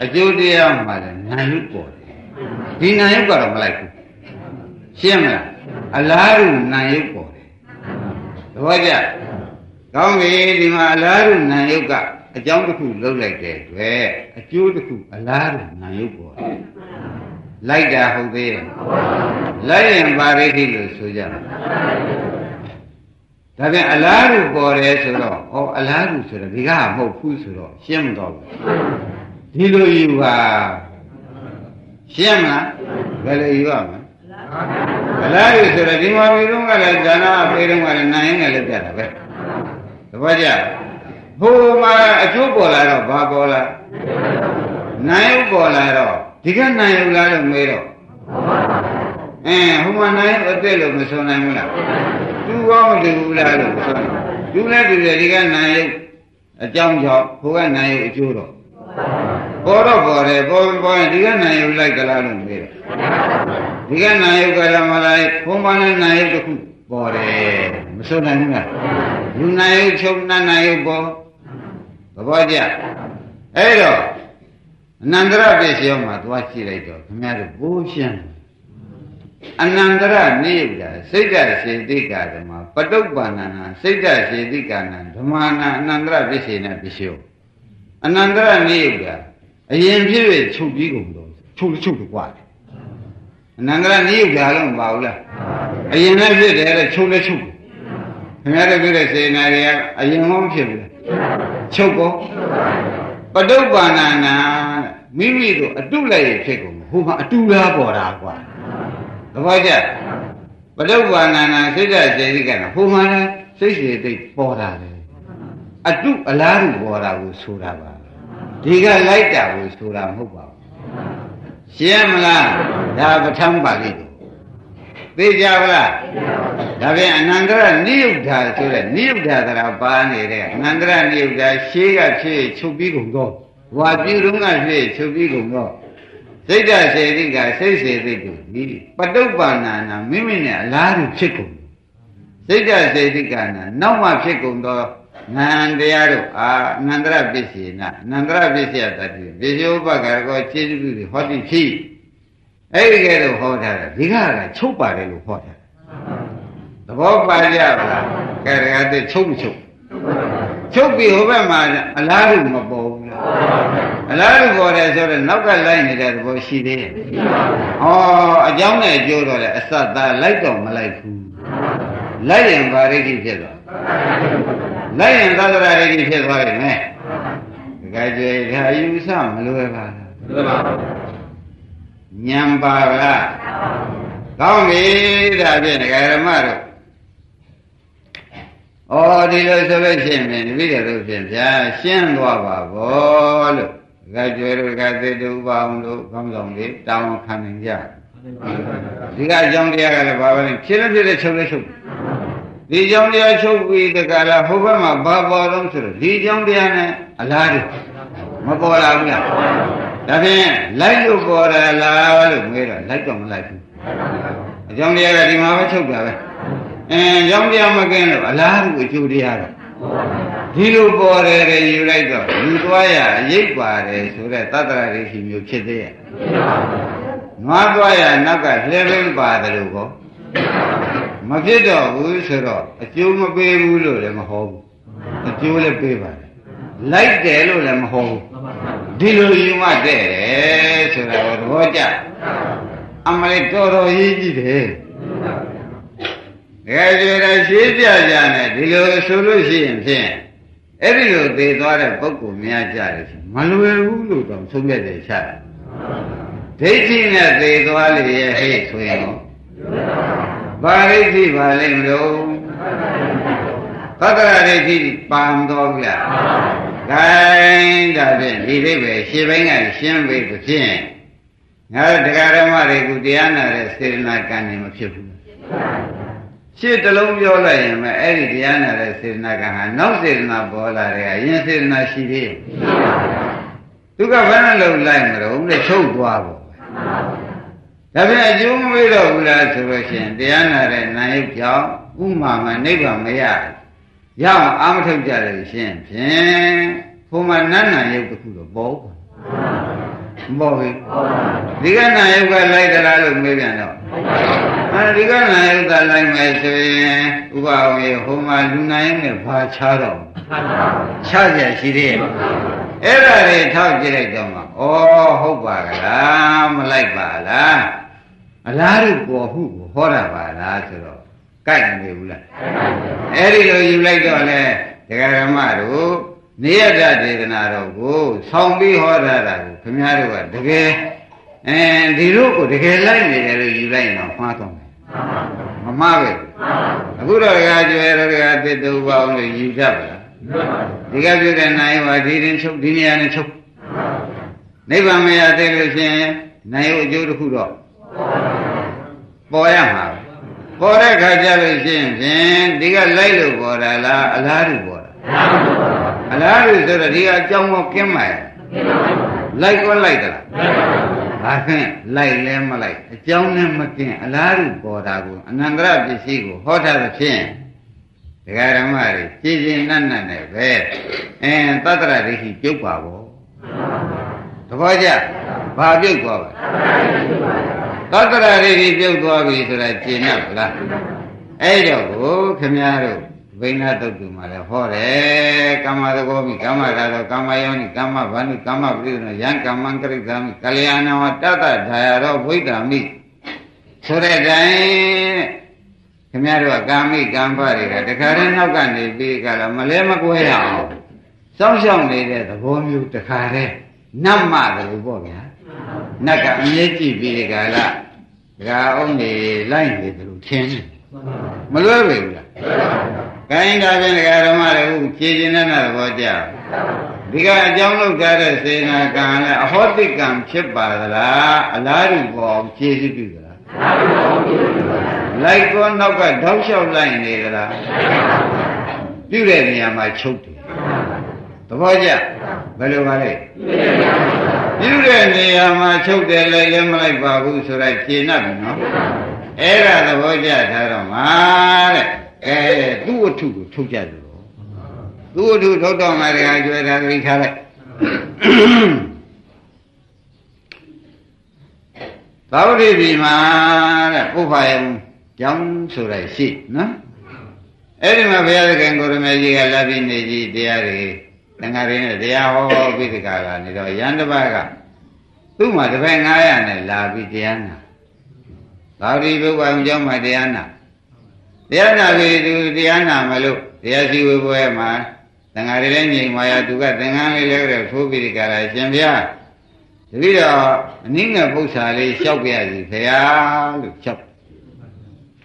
အကျိုးတရားမှာလည်းနာယုတ်ပေါ်တယ်ဒီနာယုတ်ကတော့မလိုက်ဘူးရှင်းမလားအလားတူနာယုတ်ပေါ်တယ်သဘောကျကောင်းပြီဒီမှာအလားတူနာယုတ်ကအကြောင်းတစ်ခုလုပ်လိုက်တဲ့အတွက်အကျိုးတစ်ခုအလားတူနာယုတ်ပေါ်တယ်လိုက်တာဟုတ်သေးရဲ့လိုက်ရင်ပါရိသိလို့ဆိုကြတယ် ဒါပြန်အလားတူပေါ်တယ်ဆိုတော့ဩအလားတူဆိုတော့ဒီကမဟုတ်ဘူးဆိုတော့ရှင်းမတော့ဘူးဒီလိုယူပါရှင်းမလားဘယ်လိုယူရမလဲအလားတူဆိုတော့ဒီမှာပြီးတော့ကလည်းဒါနအပေးတော့ကလည်းနိုင်ရင်လည်းပြတာပဲတပည့်ကြဟိုမှာအကျိုးပေါ်လာတော့ဘာပေါ်လာနိုင်ပေါ်လာတော့ဒီကနိုင်ရလားလို့မေးတော့အင်းဟိုမှာနိုင်အသက်လို့မဆိုနိုင်ဘူးလား သူကောမတူဘူးလားလို့ဆိုသူလည်းတူတယ်ဒီကနိုင်ရုပ်အကြောင်းကြောင့်ဟိုကနိုင်ရုပ်အကျိုးတော့ပေါ်တော့ပေါ်တယ်ပေါ်ပေါ်ရင်ဒီကနိုင်ရုပ်လိုက်ကြလားလို့မေးတယ်ဒီကနိုင်ရုပ်ကလည်းမလိုက်ဘုံပါနဲ့နိုင်ရုပ်တစ်ခုပေါ်တယ်မဆိုနိုင်ဘူးလားလူနိုင်ရုပ်ချုပ်နနိုင်ရုပ်ပေါ်သဘောကျအဲ့တော့အနန္တရပစ္စယောမှာသွားကြည့်လိုက်တော့ခင်ဗျားတို့ဘိုးရှင်း အနန္တရနိယတာစိတ်တစေတိကာဓမ္မပတုပ္ပန္နနာစိတ်တစေတိကာနံဓမ္မနာအနန္တရပစ္စေနပစ္စယောအနန္တရနိယတာအရင်ဖြစ်ဖြစ်ချုပ်ပြီးကုန်တော့ချုပ်ချုပ်တော့ကွာတယ်အနန္တရနိယတာလည်းမပါဘူးလားအရင်လည်းဖြစ်တယ်လေချုပ်လည်းချုပ်ခင်ဗျားတို့ပြတဲ့စေနာတွေကအရင်မှမဖြစ်ဘူးလားချုပ်ကောပတုပ္ပန္နနာမိမိတို့အတုလိုက်ရဖြစ်ကုန်ဟိုမှာအတူလားပေါ်တာကွာ သဘောကျပဋိဝါဏနာစိတ်ဓာတ်စေတိကနာဟိုမှာလဲစိတ်စေတိပေါ်တာလေအတုအလားတူပေါ်တာကိုဆိုတာပါဒီကလိုက်တာကိုဆိုတာမဟုတ်ပါဘူးရှင်းမလားဒါပဋ္ဌာန်းပါဠိတော်သိကြပါလားဒါပြန်အနန္တရနိယုဒ္ဓဆိုတဲ့နိယုဒ္ဓသရာပါနေတဲ့အနန္တရနိယုဒ္ဓရှေးကဖြစ်ချုပ်ပြီးကုန်တော့ဝါပြုတုန်းကဖြစ်ချုပ်ပြီးကုန်တော့ စိတ်ဓာတ်စေတိကစိတ်စေတိတို့ဒီပတုပ္ပန္နာနာမိမိနဲ့အလားတူဖြစ်ကုန်စိတ်ဓာတ်စေတိကနာနောက်မှဖြစ်ကုန်တော့နန္တရားတို့အာအနန္တရပစ္စေနာအနန္တရပစ္စယတတိပစ္စယောပကရကောခြေစုတွေဟောတိဖြစ်အဲ့ဒီကဲတော့ဟောထားတာဒီကကချုပ်ပါတယ်လို့ဟောထားတယ်ဘောပါကြပါလားကဲဒါကတည်းချုပ်မချုပ်ချုပ်ပြီးဟိုဘက်မှာအလားတူမပေါ်ဘူးလား အလားတူပေါ်တယ်ဆိုတော့နောက်ကလိုက်နေတဲ့သဘောရှိသေးရဲ့ဩအကြောင်းနဲ့အကျိုးတော့လေအစသားလိုက်တော့မလိုက်ဘူးလိုက်ရင်ဗာရိတိဖြစ်သွားလိုက်ရင်သဒ္ဒရာရိတိဖြစ်သွားပြီမဲ့ဒကာကျေဒါယူဆမလွယ်ပါလားလွယ်ပါဘူးညံပါလားကောင်းပြီဒါဖြင့်ဒကာရမတို့ဩဒီလိုဆိုလို့ရှိရင်တပည့်တော်တို့ဖြင့်ဗျာရှင်းသွားပါဘောလို့ ဒကာကျွဲတို့ဒကာသေတုပါအောင်လို့ကောင်းဆောင်လေးတောင်းခံနေကြဒီကအကြောင်းတရားကလည်းဘာပဲဖြစ်လို့ဖြစ်တဲ့ချုပ်လို့ချုပ်ဒီကြောင့်တရားချုပ်ပြီးတကလားဟိုဘက်မှာဘာပေါ်တော့ဆိုတော့ဒီကြောင့်တရားနဲ့အလားတူမပေါ်လာဘူးလားဒါဖြင့်လိုက်လို့ပေါ်ရလားလို့မေးတော့လိုက်တော့မလိုက်ဘူးအကြောင်းတရားကဒီမှာပဲချုပ်တာပဲအင်းကြောင့်တရားမကင်းလို့အလားတူအကျိုးတရားတော့ ဒီလိုပေါ်တယ်တဲ့ယူလိုက်တော့လူသွားရအရေးပါတယ်ဆိုတဲ့သတ္တရာရိရှိမျိုးဖြစ်သေးရဲ့နွားသွားရနောက်ကလှဲပင်းပါတယ်လို့ကောမဖြစ်တော့ဘူးဆိုတော့အကျိုးမပေးဘူးလို့လည်းမဟုတ်ဘူးအကျိုးလည်းပေးပါတယ်လိုက်တယ်လို့လည်းမဟုတ်ဘူးဒီလိုယူမှတဲ့တယ်ဆိုတာတော့သဘောကျအမလေးတော်တော်ရေးကြည့်တယ်တကယ်ကြရရှင်းပြကြနဲ့ဒီလိုဆိုလို့ရှိရင်ဖြင့် အဲ့ဒီလိုသေသွားတဲ့ပုဂ္ဂိုလ်များကြတယ်မလွယ်ဘူးလို့တော့ဆုံးဖြတ်တယ်ချတာဒိဋ္ဌိနဲ့သေသွားလေရဲ့ဟဲ့ဆိုရင်ဘာဒိဋ္ဌိပါလိမ့်မလို့သတ္တရဒိဋ္ဌိပန်တော်ဗျာဂိုင်းဒါဖြင့်ဒီအိဗယ်ရှင်းပိုင်းကရှင်းပြီဖြင့်ငါတရားဓမ္မတွေကတရားနာတဲ့စေတနာကံနေမဖြစ်ဘူး ရှင်းတလုံးပြောလိုက်ရင်ပဲအဲ့ဒီတရားနာတဲ့စေတနာကံဟာနောက်စေတနာပေါ်လာတယ်အရင်စေတနာရှိသေးတယ်သူကဘယ်နှလုံးလိုက်မလို့လဲချုပ်သွားပေါ့ဒါပြန်အကျိုးမပေးတော့ဘူးလားဆိုလို့ရှိရင်တရားနာတဲ့နာယုတ်ကြောင့်ဥမာမနိဗ္ဗာန်မရရအောင်အာမထုတ်ကြတယ်ရှင်ဖြင့်ဘုံမှာနတ်နာယုတ်တစ်ခုတော့ပေါ်ပါ မပေါ်ဘူးဒီကနာယုတ်ကလိုက်သလားလို့မေးပြန်တော့အဲဒီကနာယုတ်ကလိုက်မယ်ဆိုရင်ဥပဝေဟိုမှာလူနာယုတ်နဲ့ဘာချားတော့ချားကြရှိသေးရဲ့အဲ့ဒါတွေထောက်ကြည့်လိုက်တော့မှဩဟုတ်ပါကလားမလိုက်ပါလားအလားတူပေါ်ဟုကိုဟောတာပါလားဆိုတော့ကြိုက်နေဘူးလားအဲ့ဒီလိုယူလိုက်တော့လေဒကာရမတို့ နေရတဒေသနာတော်ကိုဆောင်းပြီးဟောတာတာကိုခင်ဗျားတို့ကတကယ်အဲဒီတို့ကိုတကယ်လိုက်နေတယ်လို့ယူလိုက်ရင်တော့မှားတော့မယ်မမှားပဲအခုတော့ဒကာကျွဲတော့ဒကာသစ်တူပါအောင်လို့ယူတတ်ပါလားဒီကပြုတဲ့နိုင်ဝါဒီရင်ချုပ်ဒီနေရာနဲ့ချုပ်နိဗ္ဗာန်မရသေးလို့ရှင်နိုင်ဝအကျိုးတစ်ခုတော့ပေါ်ရမှာပေါ်တဲ့ခါကျလို့ရှိရင်ဖြင့်ဒီကလိုက်လို့ပေါ်တာလားအလားတူပေါ်တာ အလားတူဆိုတော့ဒီကအကြောင်းကိုကင်းမှာလိုက်ကောလိုက်တာဘာခင်းလိုက်လဲမလိုက်အကြောင်းနဲ့မကင်းအလားတူပေါ်တာကိုအနန္တရပစ္စည်းကိုဟောထားတဲ့ဖြင့်ဒကာဓမ္မတွေကြည်ကျင်နတ်နတ်နဲ့ပဲအင်းသတ္တရဒိဋ္ဌိပြုတ်ပါဘောသဘောကျဘာပြုတ်သွားပါသတ္တရဒိဋ္ဌိပြုတ်သွားပြီဆိုတာကျင်납လားအဲ့တော့ကိုခင်ဗျားတို့ ဘိနာတုတ်တူမှာလည်းဟောတယ်ကမ္မသဘောမိကမ္မရာတော့ကမ္မယောနိကမ္မဗန္ဓုကမ္မပရိသေနယံကမ္မံကရိတာမိကလျာဏဝတ္တတဓာယရောဝိဒ္ဓမိဆိုတဲ့တိုင်ခင်ဗျားတို့ကကာမိကံပတွေကတခါတည်းနောက်ကနေပြီးကြလားမလဲမကွဲရအောင်စောင့်ရှောက်နေတဲ့သဘောမျိုးတခါတည်းနတ်မတယ်လို့ပေါ့ဗျာနတ်ကအမြဲကြည့်ပြီးကြလားဒကာအောင်နေလိုက်နေတယ်လို့ထင်တယ်မလွဲပေဘူးလား ကိုင်းဒါဖြင့်ဒကာဓမ္မတွေခုဖြည့်ခြင်းနဲ့သဘောကျဒီကအကြောင်းလောက်ထားတဲ့စေနာကံနဲ့အဟောတိကံဖြစ်ပါသလားအလားတူပေါ်ဖြည့်စုပြုသလားလိုက်ကောနောက်ကတောက်လျှောက်လိုက်နေသလားပြုတဲ့နေရာမှာချုပ်တယ်သဘောကျဘယ်လိုပါလဲပြုတဲ့နေရာမှာချုပ်တယ်လိုက်လည်းမလိုက်ပါဘူးဆိုတော့ကျေနပ်ပြီနော်အဲ့ဒါသဘောကျထားတော့မှာတဲ့ အဲသူ့ဝတ္ထုကိုထုတ်ကြတယ်လို့သူ့ဝတ္ထုထုတ်တော့မှတခါကျွဲတာသိထားလိုက်သာဝတိပြည်မှာတဲ့ပုဗ္ဗယံကြောင်းဆိုတာရှိနော်အဲ့ဒီမှာဘုရားသခင်ကိုရမေကြီးကလာပြီးနေကြီးတရားတွေတန်ဃာတွေနဲ့တရားဟောပြီးဒီကလာနေတော့ရန်တပတ်ကသူ့မှာတပည့်900နဲ့လာပြီးတရားနာသာဝတိဘုရားအောင်ကျောင်းမှာတရားနာ တရားနာပြီးသူတရားနာမလို့တရားစီဝေပွဲမှာတန်ဃာတွေလည်းညင်မာရသူကသင်္ကန်းလေးလည်းတဲ့ထိုးပြီးဒီကလာရှင်ဗျာတပည့်တော်အနည်းငယ်ပု္ပ္ပာလေးလျှောက်ပြရစီဖေဟာလို့လျှောက်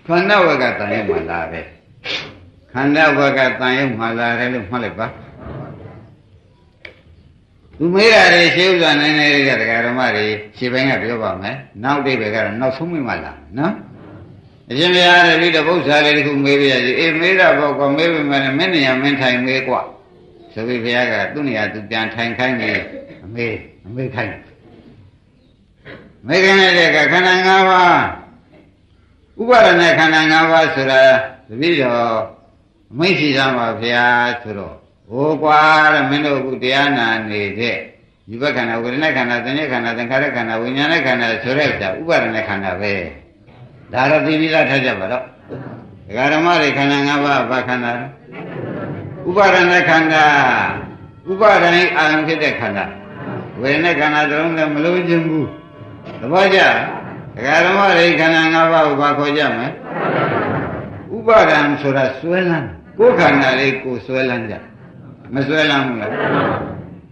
ခန္ဓာဝကတန်ရုံမှာလာတယ်ခန္ဓာဝကတန်ရုံမှာလာတယ်လို့မှတ်လိုက်ပါသူမေးတာတွေရှေးဥစွာနိုင်နေကြတရားဓမ္မတွေရှေးပိုင်းကပြောပါမယ်နောက်တိပဲကတော့နောက်ဆုံးမိမှလာနော် အရှင်ဘုရားလည်းဒီတပု္ပ္ပာလေးတခုမေးပြရစီအေးမေးတာပေါ့ကွာမေးပြီမှလည်းမင်းနေရမင်းထိုင်မေးကွာဆိုပြီးဘုရားကသူ့နေရာသူပြန်ထိုင်ခိုင်းပြီးအမေးအမေးခိုင်းမေးခိုင်းတဲ့ကခန္ဓာ၅ပါးဥပါဒနဲ့ခန္ဓာ၅ပါးဆိုတာတပည့်တော်မိတ်ရှိသားပါဘုရားဆိုတော့ဟိုကွာတဲ့မင်းတို့အခုတရားနာနေတဲ့ယူဘခန္ဓာဝေဒနာခန္ဓာသင်္ညေခန္ဓာသင်္ခါရခန္ဓာဝိညာဉ်ခန္ဓာဆိုတဲ့ဥပါဒနဲ့ခန္ဓာပဲ ဒါတော့သိပြီးသားထားကြပါတော့ဒကာဓမ္မတွေခန္ဓာ၅ပါးဘာခန္ဓာဥပါဒနဲ့ခန္ဓာဥပါဒနဲ့အာရုံဖြစ်တဲ့ခန္ဓာဝေဒနာခန္ဓာတုံးလည်းမလို့ခြင်းဘူးသဘောကျဒကာဓမ္မတွေခန္ဓာ၅ပါးကိုဘာခေါ်ကြမလဲဥပါဒံဆိုတာစွဲလန်းကိုယ်ခန္ဓာလေးကိုစွဲလန်းကြမစွဲလန်းဘူးလား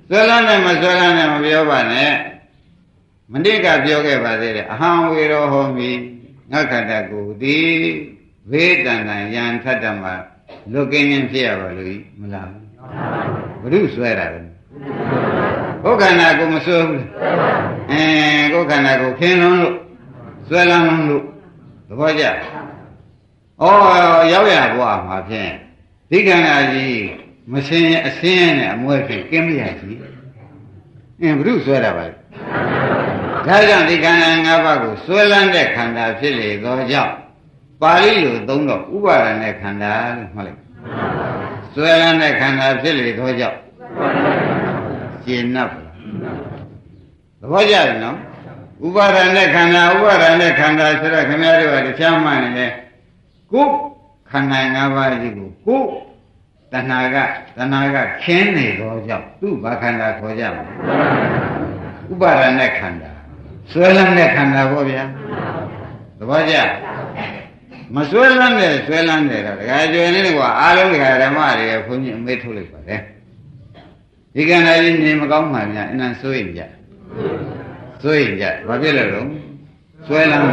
စွဲလန်းတယ်မစွဲလန်းတယ်မပြောပါနဲ့မနစ်ကပြောခဲ့ပါသေးတယ်အဟံဝေရောဟောမိ ငါခန္ဓာကိုယ်ဒီဝေတန္တံယံထတ္တမလွတ်ကင်းခြင်းဖြစ်ရပါလို့မလားဘုရုစွဲတာပဲကိုယ်ခန္ဓာကိုမစွဲဘူးအဲကိုယ်ခန္ဓာကိုခင်းလုံးလို့စွဲလန်းလုံးလို့သဘောကျဩရောက်ရဘွားမှာဖြင့်ဒီခန္ဓာကြီးမစင်အစင်းနဲ့အမွဲဖြင့်ကင်းမရကြီးအင်းဘုရုစွဲတာပါ ဒါကြောင့်ဒီခန္ဓာ၅ပါးကိုစွဲလန်းတဲ့ခန္ဓာဖြစ်လေသောကြောင့်ပါဠိလိုသုံးတော့ဥပါဒနဲ့ခန္ဓာလို့မှတ်လိုက်စွဲလန်းတဲ့ခန္ဓာဖြစ်လေသောကြောင့်ရှင်း납သဘောကျတယ်နော်ဥပါဒနဲ့ခန္ဓာဥပါဒနဲ့ခန္ဓာဆိုတော့ခင်ဗျားတို့ကတရားမှန်နေတယ်ကိုယ်ခန္ဓာ၅ပါးကြီးကိုကိုယ်တဏှာကတဏှာကခင်းနေသောကြောင့်သူ့ဘာခန္ဓာခေါ်ကြမလဲဥပါဒနဲ့ခန္ဓာ ဆွဲလန်းတဲ့ခန္ဓာပေါ့ဗျာသဘောကျမဆွဲလန်းတဲ့ဆွဲလန်းတယ်တော့ဒကာကျွယ်နေကွာအားလုံးဒကာဓမ္မတွေဘုန်းကြီးအမေးထုတ်လိုက်ပါလေဒီကံလာကြီးနေမကောင်းမှများအနံစိုးရင်ကြစိုးရင်ကြဘာဖြစ်လဲတော့ဆွဲလန်း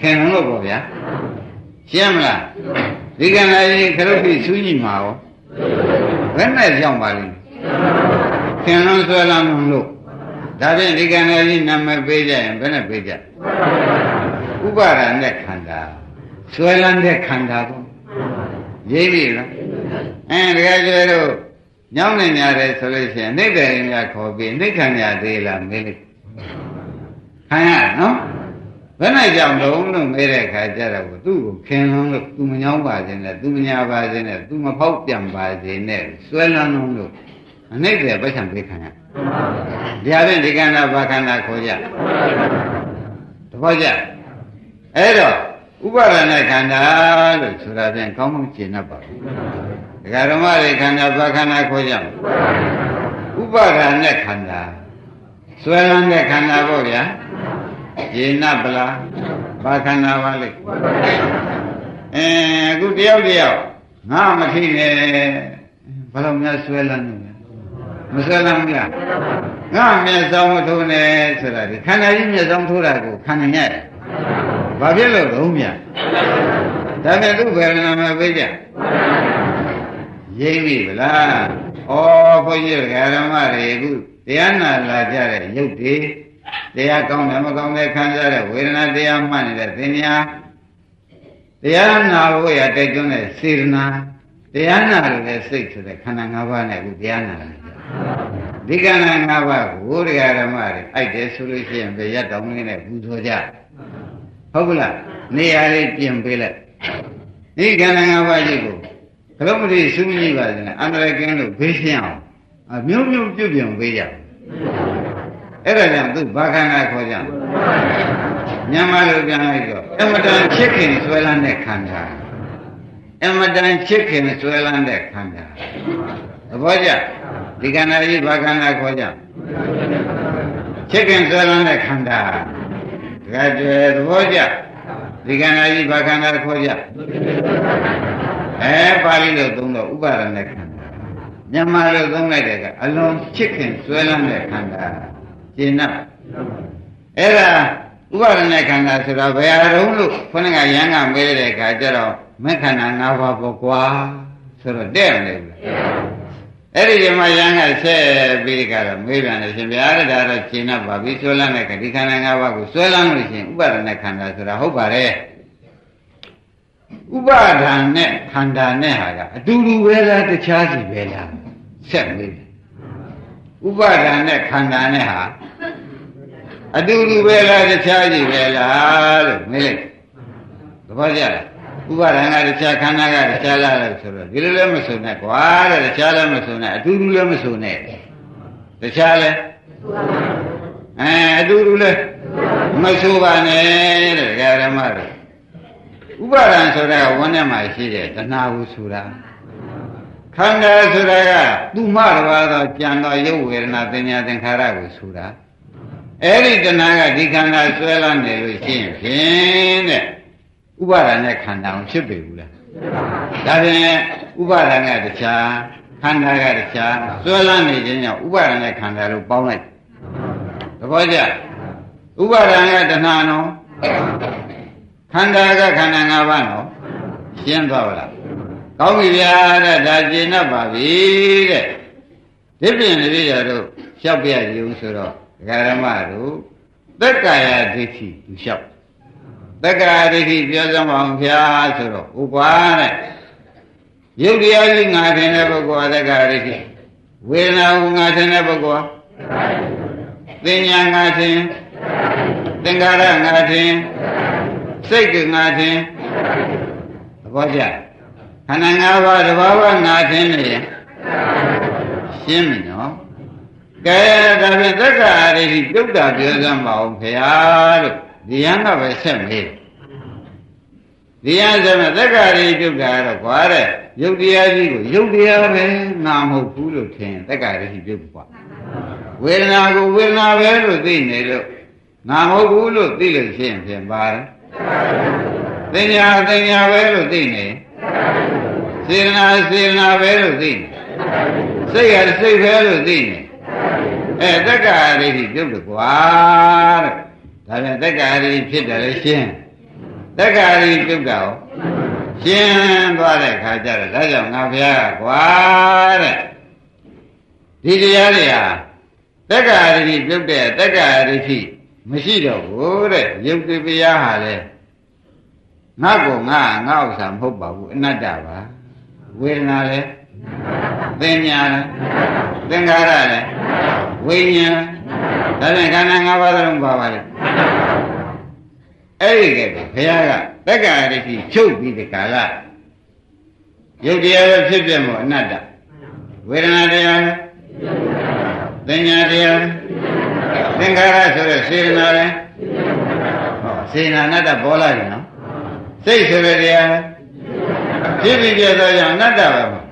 ခင်လို့ပေါ့ဗျာရှင်းမလားဒီကံလာကြီးခရုပ်ပြီးဆူးကြည့်မှာရောဘယ်နဲ့ကြောက်ပါလိမ့်ခင်လုံးဆွဲလန်းလို့ ဒါဖြင့်ဒီကံလာကြီးနာမည်ပေးကြရင်ဘယ်နဲ့ပေးကြဥပါဒณะခန္ဓာဆွဲလန်းတဲ့ခန္ဓာကိုရေးပြီလားအဲတကယ်ကျတော့ညောင်းနေကြတယ်ဆိုလို့ရှိရင်နှိမ့်တယ်ရင်ကခေါ်ပြီးနှိမ့်ခံရသေးလားမေးလိုက်ခံရနော်ဘယ်နဲ့ကြောင့်လုံးလို့မေးတဲ့ခါကျတော့သူ့ကိုခင်လုံးလို့သူမညောင်းပါခြင်းနဲ့သူမညာပါခြင်းနဲ့သူမဖောက်ပြန်ပါခြင်းနဲ့ဆွဲလန်းလုံးလို့ အနိစ္စပိဋကံပိဋကံရဒီဟာနဲ့ဒီကံနာဘာကံနာခေါ်ကြတပည့်ကြအဲ့တော့ဥပါဒနာခန္ဓာလို့ဆိုတာပြန်ကောင်းကောင်းရှင်းတတ်ပါဘူးဒကာဓမ္မတွေခန္ဓာဘာခန္ဓာခေါ်ကြဥပါဒနာခန္ဓာဆွဲလန်းတဲ့ခန္ဓာပေါ့ဗျာရှင်းတတ်ပလားဘာခန္ဓာပါလိမ့်အဲအခုတယောက်တယောက်ငါမထိနဲ့ဘာလို့များဆွဲလန်းနေလဲ မဆွဲလန်းဘူးလားငါမျက်စောင်းမထိုးနဲ့ဆိုတာဒီခန္ဓာကြီးမျက်စောင်းထိုးတာကိုခံနိုင်ရတယ်ဘာဖြစ်လို့တော့မြတ်ဒါနဲ့သူ့ဘယ်နာမပေးကြရိပ်ပြီဗလားဩဘုန်းကြီးဓမ္မတွေအခုတရားနာလာကြတဲ့ရုပ်တွေတရားကောင်းတယ်မကောင်းတယ်ခံစားတဲ့ဝေဒနာတရားမှတ်နေတဲ့သင်ညာတရားနာဖို့ရတိုက်တွန်းတဲ့စေရနာတရားနာလို့လည်းစိတ်ဆိုတဲ့ခန္ဓာ၅ပါးနဲ့အခုတရားနာတယ် ဒီခန္ဓာ၅ပါးကိုတရားဓမ္မတွေအိုက်တယ်ဆိုလို့ရှိရင်ဘယ်ရတောင်းလေးနဲ့ပူဇော်ကြဟုတ်ကလားနေရာလေးပြင်ပေးလိုက်ဒီခန္ဓာ၅ပါးကြီးကိုကလုံးမတိစုမြည်ပါစေနဲ့အန္တရာယ်ကင်းလို့ဘေးရှင်းအောင်အမျိုးမျိုးပြုပြင်ပေးကြအဲ့ဒါကြောင့်သူဘာခန္ဓာခေါ်ကြမမြန်မာလိုပြန်လိုက်တော့အမတန်ချစ်ခင်ဆွဲလန်းတဲ့ခန္ဓာအမတန်ချစ်ခင်ဆွဲလန်းတဲ့ခန္ဓာသဘောကျ ဒီခန္ဓာကြီးဘာခန္ဓာခေါ်ကြချစ်ခင်ဆွဲလန်းတဲ့ခန္ဓာတကယ်သဘောကျဒီခန္ဓာကြီးဘာခန္ဓာခေါ်ကြအဲပါဠိလိုသုံးတော့ဥပါဒနဲ့ခန္ဓာမြန်မာလိုသုံးလိုက်တဲ့ကအလွန်ချစ်ခင်ဆွဲလန်းတဲ့ခန္ဓာရှင်းတော့အဲ့ဒါဥပါဒနဲ့ခန္ဓာဆိုတော့ဘယ်အရုံးလို့ခေါင်းကရန်ကမဲတဲ့ခါကျတော့မခန္ဓာ၅ပါးပေါ့ကွာဆိုတော့တဲ့မလဲဘူး အဲ့ဒီမှာရန်ကဆက်ပြီးကတော့မေးပြန်တယ်ရှင်ဗျာတဲ့ဒါတော့ရှင်းတော့ပါပြီဆွဲလန်းတဲ့ခဒီခန္ဓာ၅ပါးကိုဆွဲလန်းလို့ရှိရင်ဥပါဒณะခန္ဓာဆိုတာဟုတ်ပါတယ်ဥပါဒံနဲ့ခန္ဓာနဲ့ဟာကအတူတူပဲလားတခြားစီပဲလားဆက်မေးတယ်ဥပါဒံနဲ့ခန္ဓာနဲ့ဟာအတူတူပဲလားတခြားစီပဲလားလို့မေးလိုက်သဘောကျလား ဥပါဒံကတခြားခန္ဓာကတခြားလားလို့ဆိုတော့ဒီလိုလည်းမဆိုနဲ့ကွာတဲ့တခြားလည်းမဆိုနဲ့အတူတူလည်းမဆိုနဲ့တခြားလည်းအဲအတူတူလည်းမဆိုပါနဲ့တဲ့ဓမ္မတို့ဥပါဒံဆိုတာကဝန်းထဲမှာရှိတဲ့တဏှာဟုဆိုတာခန္ဓာဆိုတာကသူမှတပါးသောကြံသောရုပ်ဝေဒနာသင်ညာသင်္ခါရကိုဆိုတာအဲ့ဒီတဏှာကဒီခန္ဓာဆွဲလန်းနေလို့ရှိရင်ဖြင့်တဲ့ ဥပါဒံနဲ့ခန္ဓာကိုဖြစ်ပေဘူးလားဒါဖြင့်ဥပါဒံကတခြားခန္ဓာကတခြားဆွဲလန်းနေခြင်းကြောင့်ဥပါဒံနဲ့ခန္ဓာလို့ပေါင်းလိုက်သဘောကျဥပါဒံကတဏှာနော်ခန္ဓာကခန္ဓာ၅ပါးနော်ရှင်းသွားပါလားကောင်းပြီဗျာတဲ့ဒါကျင်납ပါပြီတဲ့ဒီပြင်တပည့်တော်တို့လျှောက်ပြရည်ဦးဆိုတော့ဒကာရမတို့သက္ကာယဒိဋ္ဌိသူလျှောက် သက္ကာယဒိဋ္ဌိပြောစမ်းပါအောင်ဗျာဆိုတော့ဥပါတဲ့ယုတ်တရားကြီးငါထင်တဲ့ပုဂ္ဂိုလ်သက္ကာယဒိဋ္ဌိဝေဒနာကိုငါထင်တဲ့ပုဂ္ဂိုလ်သင်ညာငါထင်သင်္ခါရငါထင်စိတ်ကငါထင်သဘောကျခန္ဓာ၅ပါးတဘာဝငါထင်နေရင်ရှင်းပြီနော် ကဲဒါဖြင့်သက္ကာရိတိပြုတ်တာပြောစမ်းပါအောင်ခင်ဗျာလို့ဒီယံကပဲဆက်မေးဒီယံဆက်မဲ့သက္ကာရိပြုတ်တာတော့ကွာတဲ့ယုတ်တရားကြီးကိုယုတ်တရားပဲငါမဟုတ်ဘူးလို့ထင်သက္ကာရိတိပြုတ်ကွာဝေဒနာကိုဝေဒနာပဲလို့သိနေလို့ငါမဟုတ်ဘူးလို့သိလို့ရှိရင်ဖြင့်ပါတယ်သင်ညာသင်ညာပဲလို့သိနေစေရနာစေရနာပဲလို့သိနေစိတ်ရစိတ်ပဲလို့သိနေ အဲတက္ကာရိတိပြုတ်လို့ကွာတဲ့ဒါပြန်တက္ကာရိဖြစ်တယ်လေရှင်းတက္ကာရိပြုတ်တာကိုရှင်းသွားတဲ့ခါကျတော့ဒါကြောင့်ငါဘုရားကကွာတဲ့ဒီတရားတွေဟာတက္ကာရိပြုတ်တဲ့တက္ကာရိတိမရှိတော့ဘူးတဲ့ယုတ်တိတရားဟာလေငါကောငါငါဥစ္စာမဟုတ်ပါဘူးအနတ္တပါဝေဒနာလေသင်ညာလေသင်္ခါရလေ ဝိညာဉ်ဒါနဲ့ခန္ဓာ၅ပါးလုံးပါပါလေအဲ့ဒီကဲဘုရားကတက္ကရာတိဖြုတ်ပြီးဒီကာလယုတ်တရားပဲဖြစ်ပြမို့အနတ္တဝေဒနာတရားသင်ညာတရားသင်္ခါရဆိုတဲ့စေရနာလေဟောစေနာအနတ္တပေါ်လာပြီနော်စိတ်ဆိုတဲ့တရားဖြစ်ပြီးပြသောကြောင့်အနတ္တပဲပေါ့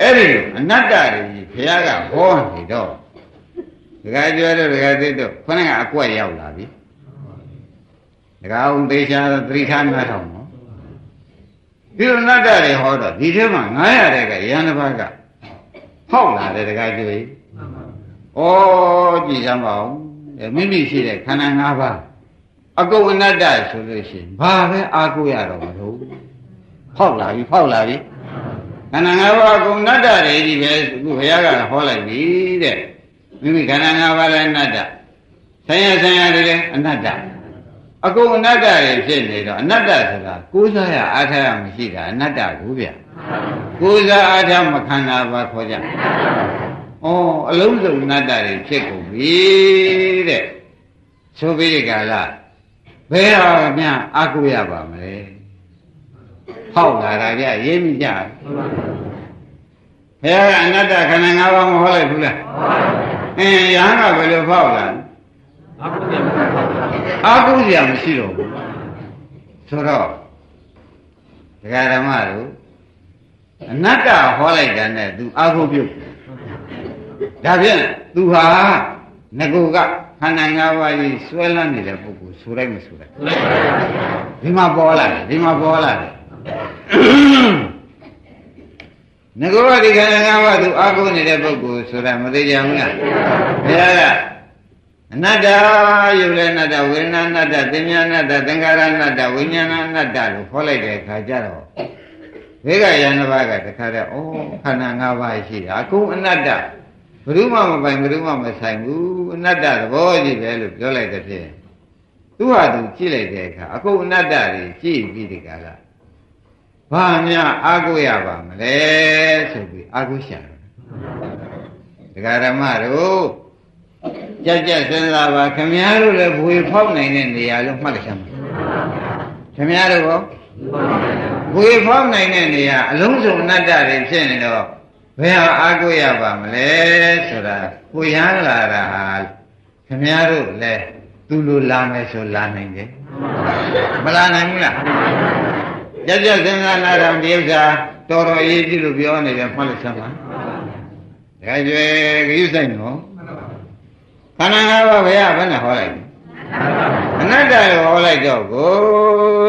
အဲ့ဒီအနတ္တတွေကြီးဘုရားကဟောနေတော့ဒကာကျော်တို့ဒကာသိတို့ခொနဲ့ကအကွက်ရောက်လာပြီဒကာအောင်သေချာသတိထားမှတ်အောင်နော်ဒီလိုအနတ္တတွေဟောတော့ဒီထဲမှာ900တဲ့ကရဟန်းတစ်ပါးကဟောက်လာတယ်ဒကာကျော်ကြီးဩကြည်စမ်းပါဦးမိမိရှိတဲ့ခန္ဓာ၅ပါးအကုန်အနတ္တဆိုလို့ရှိရင်ဘာပဲအားကိုးရတော့မလို့ဖောက်လာပြီဖောက်လာပြီခ န္ဓာ၅ပါးအကုန်အနတ္တတွေကြီးပဲအခုဘုရားကဟောလိုက်ပြီတဲ့မိမိခန္ဓာ၅ပါးလည်းအနတ္တဆင်းရဲဆင်းရဲတွေလည်းအနတ္တအကုန်အနတ္တတွေဖြစ်နေတော့အနတ္တဆိုတာကိုးစားရအားထားရမရှိတာအနတ္တကိုဗျကိုးစားအားထားမခန္ဓာပါခေါ်ကြဩအလုံးစုံအနတ္တတွေဖြစ်ကုန်ပြီတဲ့ဆိုပြီးဒီကလာဘယ်ဟာများအာကုရပါမလဲ ဟောက်လာတာကြရေးမိကြဘယ်ဟာအနတ္တခန္ဓာ၅ပါးမဟောလိုက်ဘူးလားအင်းရဟန်းကဘယ်လိုဖောက်လာအာကုရအားကိုးစရာမရှိတော့ဘူးဆိုတော့ဒကာဓမ္မတို့အနတ္တဟောလိုက်တာနဲ့ तू အားကိုးပြုတ်ဒါဖြင့် तू ဟာငကူကခန္ဓာ၅ပါးကြီးဆွဲလန်းနေတဲ့ပုဂ္ဂိုလ်ဆိုလိုက်မဆိုလိုက်ဒီမှာပေါ်လာတယ်ဒီမှာပေါ်လာတယ် ငကောဒီခန္ဓာ၅ပါးသူအာကိုနေတဲ့ပုဂ္ဂိုလ်ဆိုတာမသိကြဘူးလားဘုရားကအနတ္တယုလည်းအနတ္တဝေဒနာအနတ္တသင်္ညာအနတ္တသင်္ခါရအနတ္တဝိညာဏအနတ္တလို့ခေါ်လိုက်တဲ့အခါကျတော့ဘေကယန္တဘာကတခါတည်းဩခန္ဓာ၅ပါးရှိတာအကုန်အနတ္တဘယ်သူမှမပိုင်ဘယ်သူမှမဆိုင်ဘူးအနတ္တသဘောကြီးပဲလို့ပြောလိုက်တဲ့ဖြင့်သူဟာသူကြည့်လိုက်တဲ့အခါအကုန်အနတ္တတွေကြည့်ပြီးဒီကလာ ဘာများအာကိုရပါမလဲဆိုပြီးအာကိုရှာတယ်ဒကာဓမ္မတို့ကြက်ကြက်စဉ်းစားပါခမည်းတော်လည်းဘွေဖောက်နိုင်တဲ့နေရာလို့မှတ်လိုက်စမ်းပါခမည်းတော်ကဘွေဖောက်နိုင်တဲ့နေရာအလုံးစုံအနတ္တတွေဖြစ်နေတော့ဘယ်ဟာအာကိုရပါမလဲဆိုတာကိုရမ်းလာတာဟာခမည်းတော်လည်းသူလိုလာမယ်ဆိုလာနိုင်တယ်မလာနိုင်ဘူးလား ကြက်ကြက်စဉ်းစားလာတော့ဒီဥစ္စာတော်တော်အရေးကြီးလို့ပြောနေတယ်မှတ်လိုက်စမ်းပါဒါကြွယ်ခရုဆိုင်နော်ခန္ဓာ၅ပါးဘယ်ကဘယ်နဲ့ဟောလိုက်အနတ္တကိုဟောလိုက်တော့ကို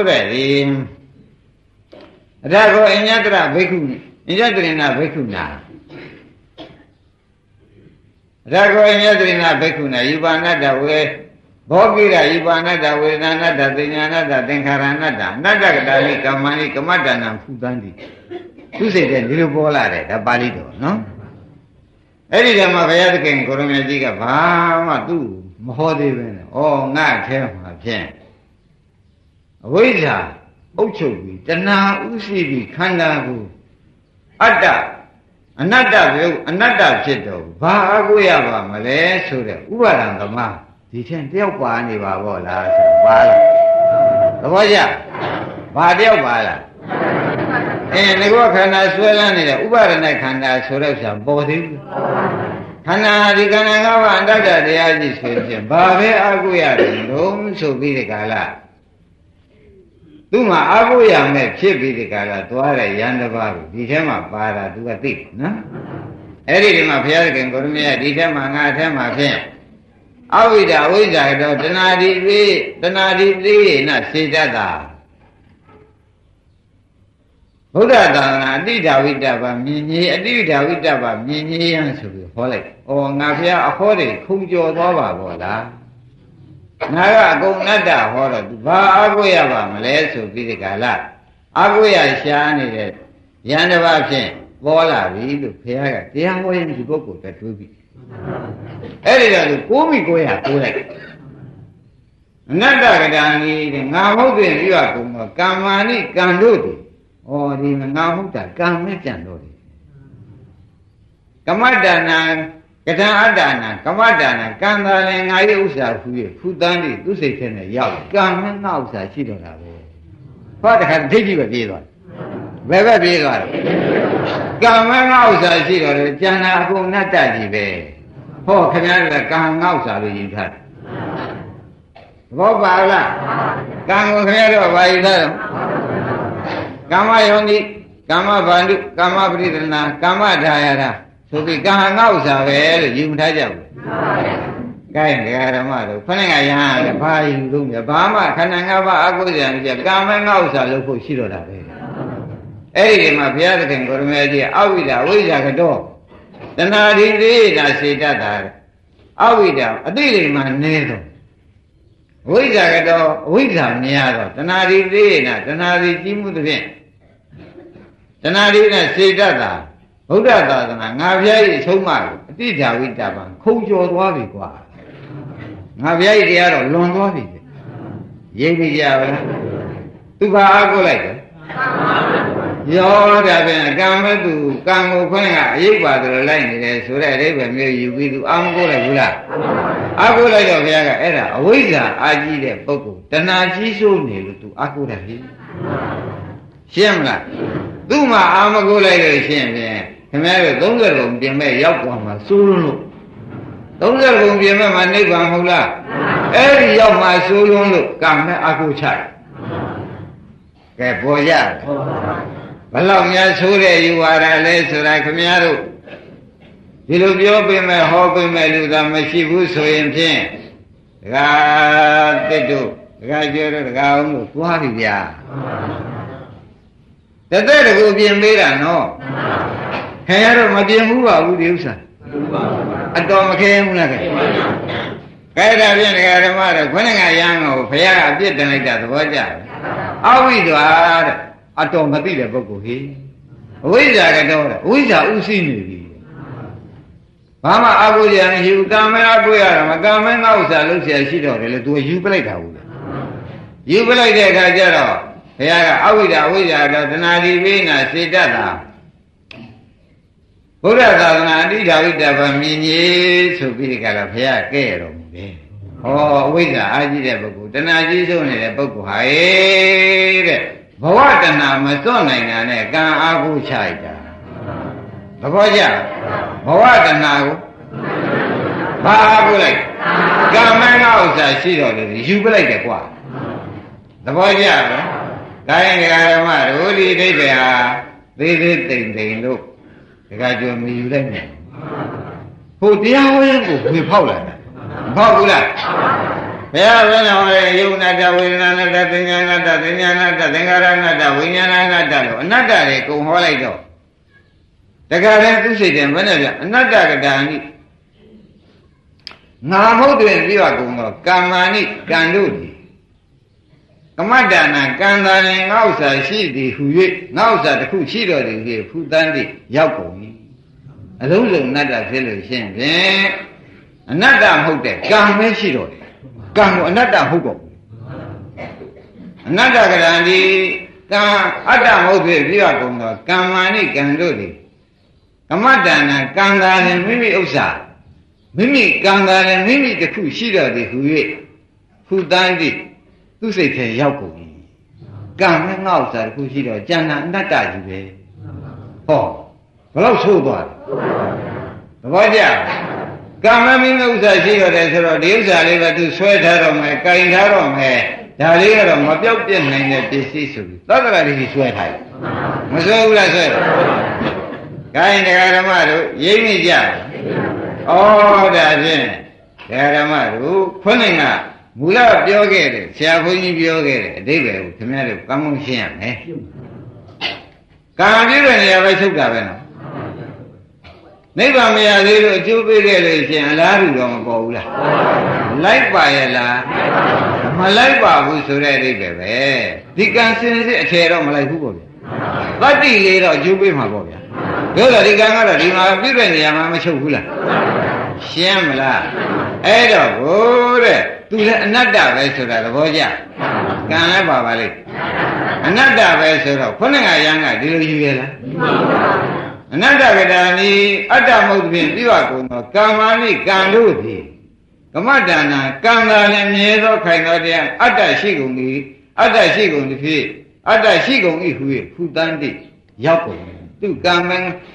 တဲ့ဒီအထာကိုအညတရဘိက္ခုအညတရဏဘိက္ခုနာအထာကိုအညတရဏဘိက္ခုနာယူပါဏတ္တဝေ ဘောကိရယူပါဏတ္တဝေဒနာဏတ္တသင်ညာဏတ္တသင်္ခါရဏတ္တအနတ္တကတာလိကမ္မနိကမ္မတ္တနာဖူတန်းတိသူစိတ်တဲ့ဒီလိုပေါ်လာတယ်ဒါပါဠိတော်နော်အဲ့ဒီတည်းမှာဘုရားသခင်ကိုရမကြီးကဘာမှသူ့မဟောသေးပဲနဲ့ဩငါထဲမှာဖြင့်အဝိဇ္ဇာအုပ်ချုပ်ပြီးတဏှာဥရှိပြီးခန္ဓာကိုအတ္တအနတ္တပြုအနတ္တဖြစ်တော့ဘာအကိုရပါမလဲဆိုတဲ့ဥပါဒံကမ ဒီထင်တယောက်ပါနေပါဘောလားဆိုပါလားသဘောကျဘာတယောက်ပါလားအဲငကောခန္ဓာဆွဲလန်းနေတဲ့ဥပါဒณะခန္ဓာဆိုတော့ဆံပေါ်သေးဘူးခန္ဓာဒီခန္ဓာကဘာအတ္တတရားကြီးဆိုရင်ဘာပဲအကုရတယ်လုံးဆိုပြီးဒီကလာသူ့မှာအကုရမဲ့ဖြစ်ပြီးဒီကလာသွားတဲ့ယန္တပါကိုဒီထဲမှာပါတာသူကသိနော်အဲ့ဒီဒီမှာဘုရားသခင်ကိုရမရဒီထဲမှာငါထဲမှာဖြင့် အဝိဒ္ဓအဝိဇ္ဇာတော့တဏှာဒီပိတဏှာဒီပိနစေတတ်တာဘုရားသာသနာအတိဒာဝိတ္တပါမြင်ကြီးအတိဒာဝိတ္တပါမြင်ကြီးရန်ဆိုပြီးဟောလိုက်။အော်ငါဖះအဟောတွေခုံကျော်သွားပါဘောလား။ငါကအကုန်အတ္တဟောတော့သူဘာအားကိုရပါမလဲဆိုပြီးဒီကလာအားကိုရရှားနေတဲ့ယန္တဘာဖြင့်ပေါ်လာပြီလို့ဖះကတရားဟောရင်ဒီပုဂ္ဂိုလ်ကတွေးပြီ။ အဲ့ဒီတော့သူကိုးမိကိုရကိုးလိုက်။အနတ္တကတံကြီးတဲ့ငါဟုတ်တဲ့ပြီးတော့ကုံတော့ကမ္မာနိကံတို့တည်ဩဒီငါဟုတ်တာကံမဲ့ကြံတော့တယ်ကမ္မတဏ္ဏကထံအတ္တနာကမ္မတဏ္ဏကံသာလည်းငါရဲ့ဥစ္စာဖူးရဖူးတန်းပြီးသူစိတ်ထဲနဲ့ရောက်ကံမဲ့ငါဥစ္စာရှိတော့တာပဲဟောတခါဒိဋ္ဌိပဲပြေးသွားဘယ်ဘက်ပြေးသွားလဲကံမဲ့ငါဥစ္စာရှိတော့တယ်ကျန်တာအကုန်နတ္တကြီးပဲ ဟောခင်ဗျားတို့ကကံငါဥစ္စာလို့ယူထားတယ်ဘောပါလားကံကိုခင်ဗျားတို့ဘာယူထားတယ်ကာမယောနိကာမဗန္ဓုကာမပရိဒနာကာမဒါယတာဆိုပြီးကာငါဥစ္စာပဲလို့ယူမထားကြဘူး။ကဲဒကာဓမ္မတို့ခဏကရဟန်းလည်းဘာယူလို့မြဘာမှခန္ဓာ၅ပါးအကုသိုလ်ကြကာမငါဥစ္စာလုပ်ဖို့ရှိတော့တာပဲ။အဲ့ဒီဒီမှာဘုရားသခင်ကိုရမေကြီးအဝိဒဝိဇ္ဇာကတော့ တဏှာဒီတိနာစေတတ်တာအဝိဒအတိတွေမှာနေတော့ဝိဇ္ဇာကတော့အဝိဇ္ဇာများတော့တဏှာဒီတိနာတဏှာဒီကြီးမှုသဖြင့်တဏှာဒီနဲ့စေတတ်တာဗုဒ္ဓသာသနာငါဘုရားကြီးအဆုံးမကိုအတိဓာဝိတ္တပံခုံကျော်သွားပြီကွာငါဘုရားကြီးတရားတော့လွန်သွားပြီရိပ်ပြီကြပါလားသူဘာအားကိုလိုက်တယ် ရောဒါပြန်ကံမဲ့သူကံကိုခွင့်ကအရေးပါတယ်လိုက်နေတယ်ဆိုတဲ့အဓိပ္ပာယ်မျိုးယူပြီးသူအာမကိုလိုက်ဘူးလားအာကိုလိုက်တော့ဘုရားကအဲ့ဒါအဝိဇ္ဇာအာကြီးတဲ့ပုဂ္ဂိုလ်တဏှာကြီးစိုးနေလို့သူအာကိုတယ်ပြီရှင်းမလားသူ့မှာအာမကိုလိုက်လို့ရှင်းပြန်ခင်ဗျားတို့30ပုံပြင်မဲ့ရောက်သွားမှာစိုးလို့30ပုံပြင်မဲ့မှာနိဗ္ဗာန်မဟုတ်လားအဲ့ဒီရောက်မှဆိုးလုံးလို့ကံနဲ့အကုချတယ်ကဲပေါ်ကြ ဘလောက်များဆိုးတဲ့ယူဝါဒလဲဆိုတာခမည်းတော်ဒီလိုပြောပေးမယ်ဟောပေးမယ်လူသာမရှိဘူးဆိုရင်ဖြင့်ဒကာတစ်တို့ဒကာကျော်တို့ဒကာအောင်တို့သွားပြီဗျာတသက်တကူပြင်ပေးတာနော်ခင်ဗျားတို့မပြင်ဘူးပါဘူးဒီဥစ္စာအတော်မခဲဘူးလားခင်ကဲဒါဖြင့်ဒကာဓမ္မတို့ခွန်းငါရမ်းကိုဘုရားအပြစ်တင်လိုက်တာသဘောကျတယ်အဝိဒ္ဓါတဲ့ အတော်မသိတဲ့ပုဂ္ဂိုလ်ဟိအဝိဇ္ဇာကတော့အဝိဇ္ဇာဥသိနေပြီဘာမှအကုသိုလ်မရှိဘူးကံမဲအကုရတာမကံမဲငါဥစ္စာလုပ်เสียရှိတော့တယ်လေသူယူပလိုက်တာဘူးလေယူပလိုက်တဲ့အခါကျတော့ဘုရားကအဝိဒ္ဓအဝိဇ္ဇာတော့တဏှာဒီပိနာစေတတ်တာဘုရားသာသနာအဋ္ဌာဝိတ္တဗမြင်ကြီးဆိုပြီးကြတော့ဘုရားကဲ့တော်မူတယ်။ဟောအဝိဇ္ဇာအာကြီးတဲ့ပုဂ္ဂိုလ်တဏှာကြီးဆုံးနေတဲ့ပုဂ္ဂိုလ်ဟာတဲ့ ဘဝတဏှာမစွန့်နိုင်တာနဲ့ကံအာဟုချလိုက်တာသဘောကျဘဝတဏှာကိုဘာအာဟုလိုက်ကံမငါဥစ္စာရှိတော့လေယူပလိုက်တယ်ကွာသဘောကျလားဒါရင်ဒကာဓမ္မတို့ဒီဒိဋ္ဌိဟာသေးသေးတိမ်တိမ်လို့ဒကာကျော်မယူလိုက်နဲ့ဟိုတရားဟောရင်ကိုဖေဖောက်လာတယ်မဖောက်ဘူးလားဘု ရားဘယ်တော်လဲယုံနာတဝေဒနာနာတသင်္ညာနာတသင်္ညာနာတသင်္ခါရနာတဝိညာဏနာတလို့အနတ္တတွေကုံဟောလိုက်တော့တခါတည်းသူစိတ်တယ်ဘယ်နဲ့ပြအနတ္တကတာနိငါမဟုတ်တယ်ပြရကုန်တော့ကာမဏိကံတို့ဒီကမတ္တနာကံသာရင်ငါဥစ္စာရှိသည်ဟူ၍ငါဥစ္စာတစ်ခုရှိတော်သည်ဖြင့်ဖူတန်းသည်ရောက်ကုန်ပြီအလုံးစုံအနတ္တဖြစ်လို့ရှင်းဖြင့်အနတ္တမဟုတ်တဲ့ကံပဲရှိတော်တယ် ကံကိုအနတ္တဟုတ်တော့အနတ္တကရံဒီကံအတ္တမဟုတ်ဖြစ်ပြရကုန်တော့ကံမာနိကံတို့သည်ကမတ္တနာကံသာရင်မိမိဥစ္စာမိမိကံသာရင်မိမိတစ်ခုရှိတော်သည်ဟူ၍ဖူတန်းသည်သူ့စိတ်ထဲရောက်ကုန်ပြီကံနဲ့ငေါ့ဥစ္စာတစ်ခုရှိတော့ကျန်တာအနတ္တကြီးပဲဟောဘယ်တော့ဆိုးသွားလဲသဘောကျ ကံမမင်းဥစ္စာရှိရတယ်ဆိုတော့ဒီဥစ္စာလေးပဲသူဆွဲထားတော့မယ်၊ကင်ထားတော့မယ်ဒါလေးကတော့မပြောက်ပြက်နိုင်တဲ့ပစ္စည်းဆိုပြီးသတ္တရာလေးဆွဲထားတယ်မဆွဲဘူးလားဆွဲတယ်ကိုင်းတရားဓမ္မတို့ရိပ်မိကြဩဒါဖြင့်တရားဓမ္မတို့ခွန်းနိုင်ကမူလပြောခဲ့တယ်ဆရာဘုန်းကြီးပြောခဲ့တယ်အတိတ်ပဲကိုခင်ဗျားတို့ကောင်းကောင်းရှင်းရမယ်ကံပြည့်တဲ့နေရာပဲချုပ်တာပဲနော် နိဗ္ဗာန်မရသေးလို့အကျိုးပေးခဲ့လို့ရှင်အလားတူတော့မပေါ်ဘူးလားလိုက်ပါရဲ့လားမလိုက်ပါဘူးဆိုတဲ့အတိတ်ပဲပဲဒီကံစင်စစ်အခြေတော့မလိုက်ဘူးပေါ့ဗျသတ္တိလေးတော့အကျိုးပေးမှာပေါ့ဗျတို့တော့ဒီကံကတော့ဒီမှာပြည့်တဲ့နေရာမှာမချုပ်ဘူးလားရှင်းမလားအဲ့တော့ဘိုးတဲ့သူလည်းအနတ္တပဲဆိုတာသဘောကျကံလည်းပါပါလိမ့်အနတ္တပဲဆိုတော့ခုနကရန်ကဒီလိုယူရလား အနတ္တကတာနိအတ္တမဟုတ်ဖြင့်ပြည့်ဝကုန်သောကာမဏိကံတို့သည်ကမတ္တနာကံသာလည်းမြဲသောခိုင်သောတရားအတ္တရှိကုန်သည်အတ္တရှိကုန်သည်ဖြင့်အတ္တရှိကုန်၏ဟူ၍ဖူတန်းတိရောက်ကုန်သူကံမ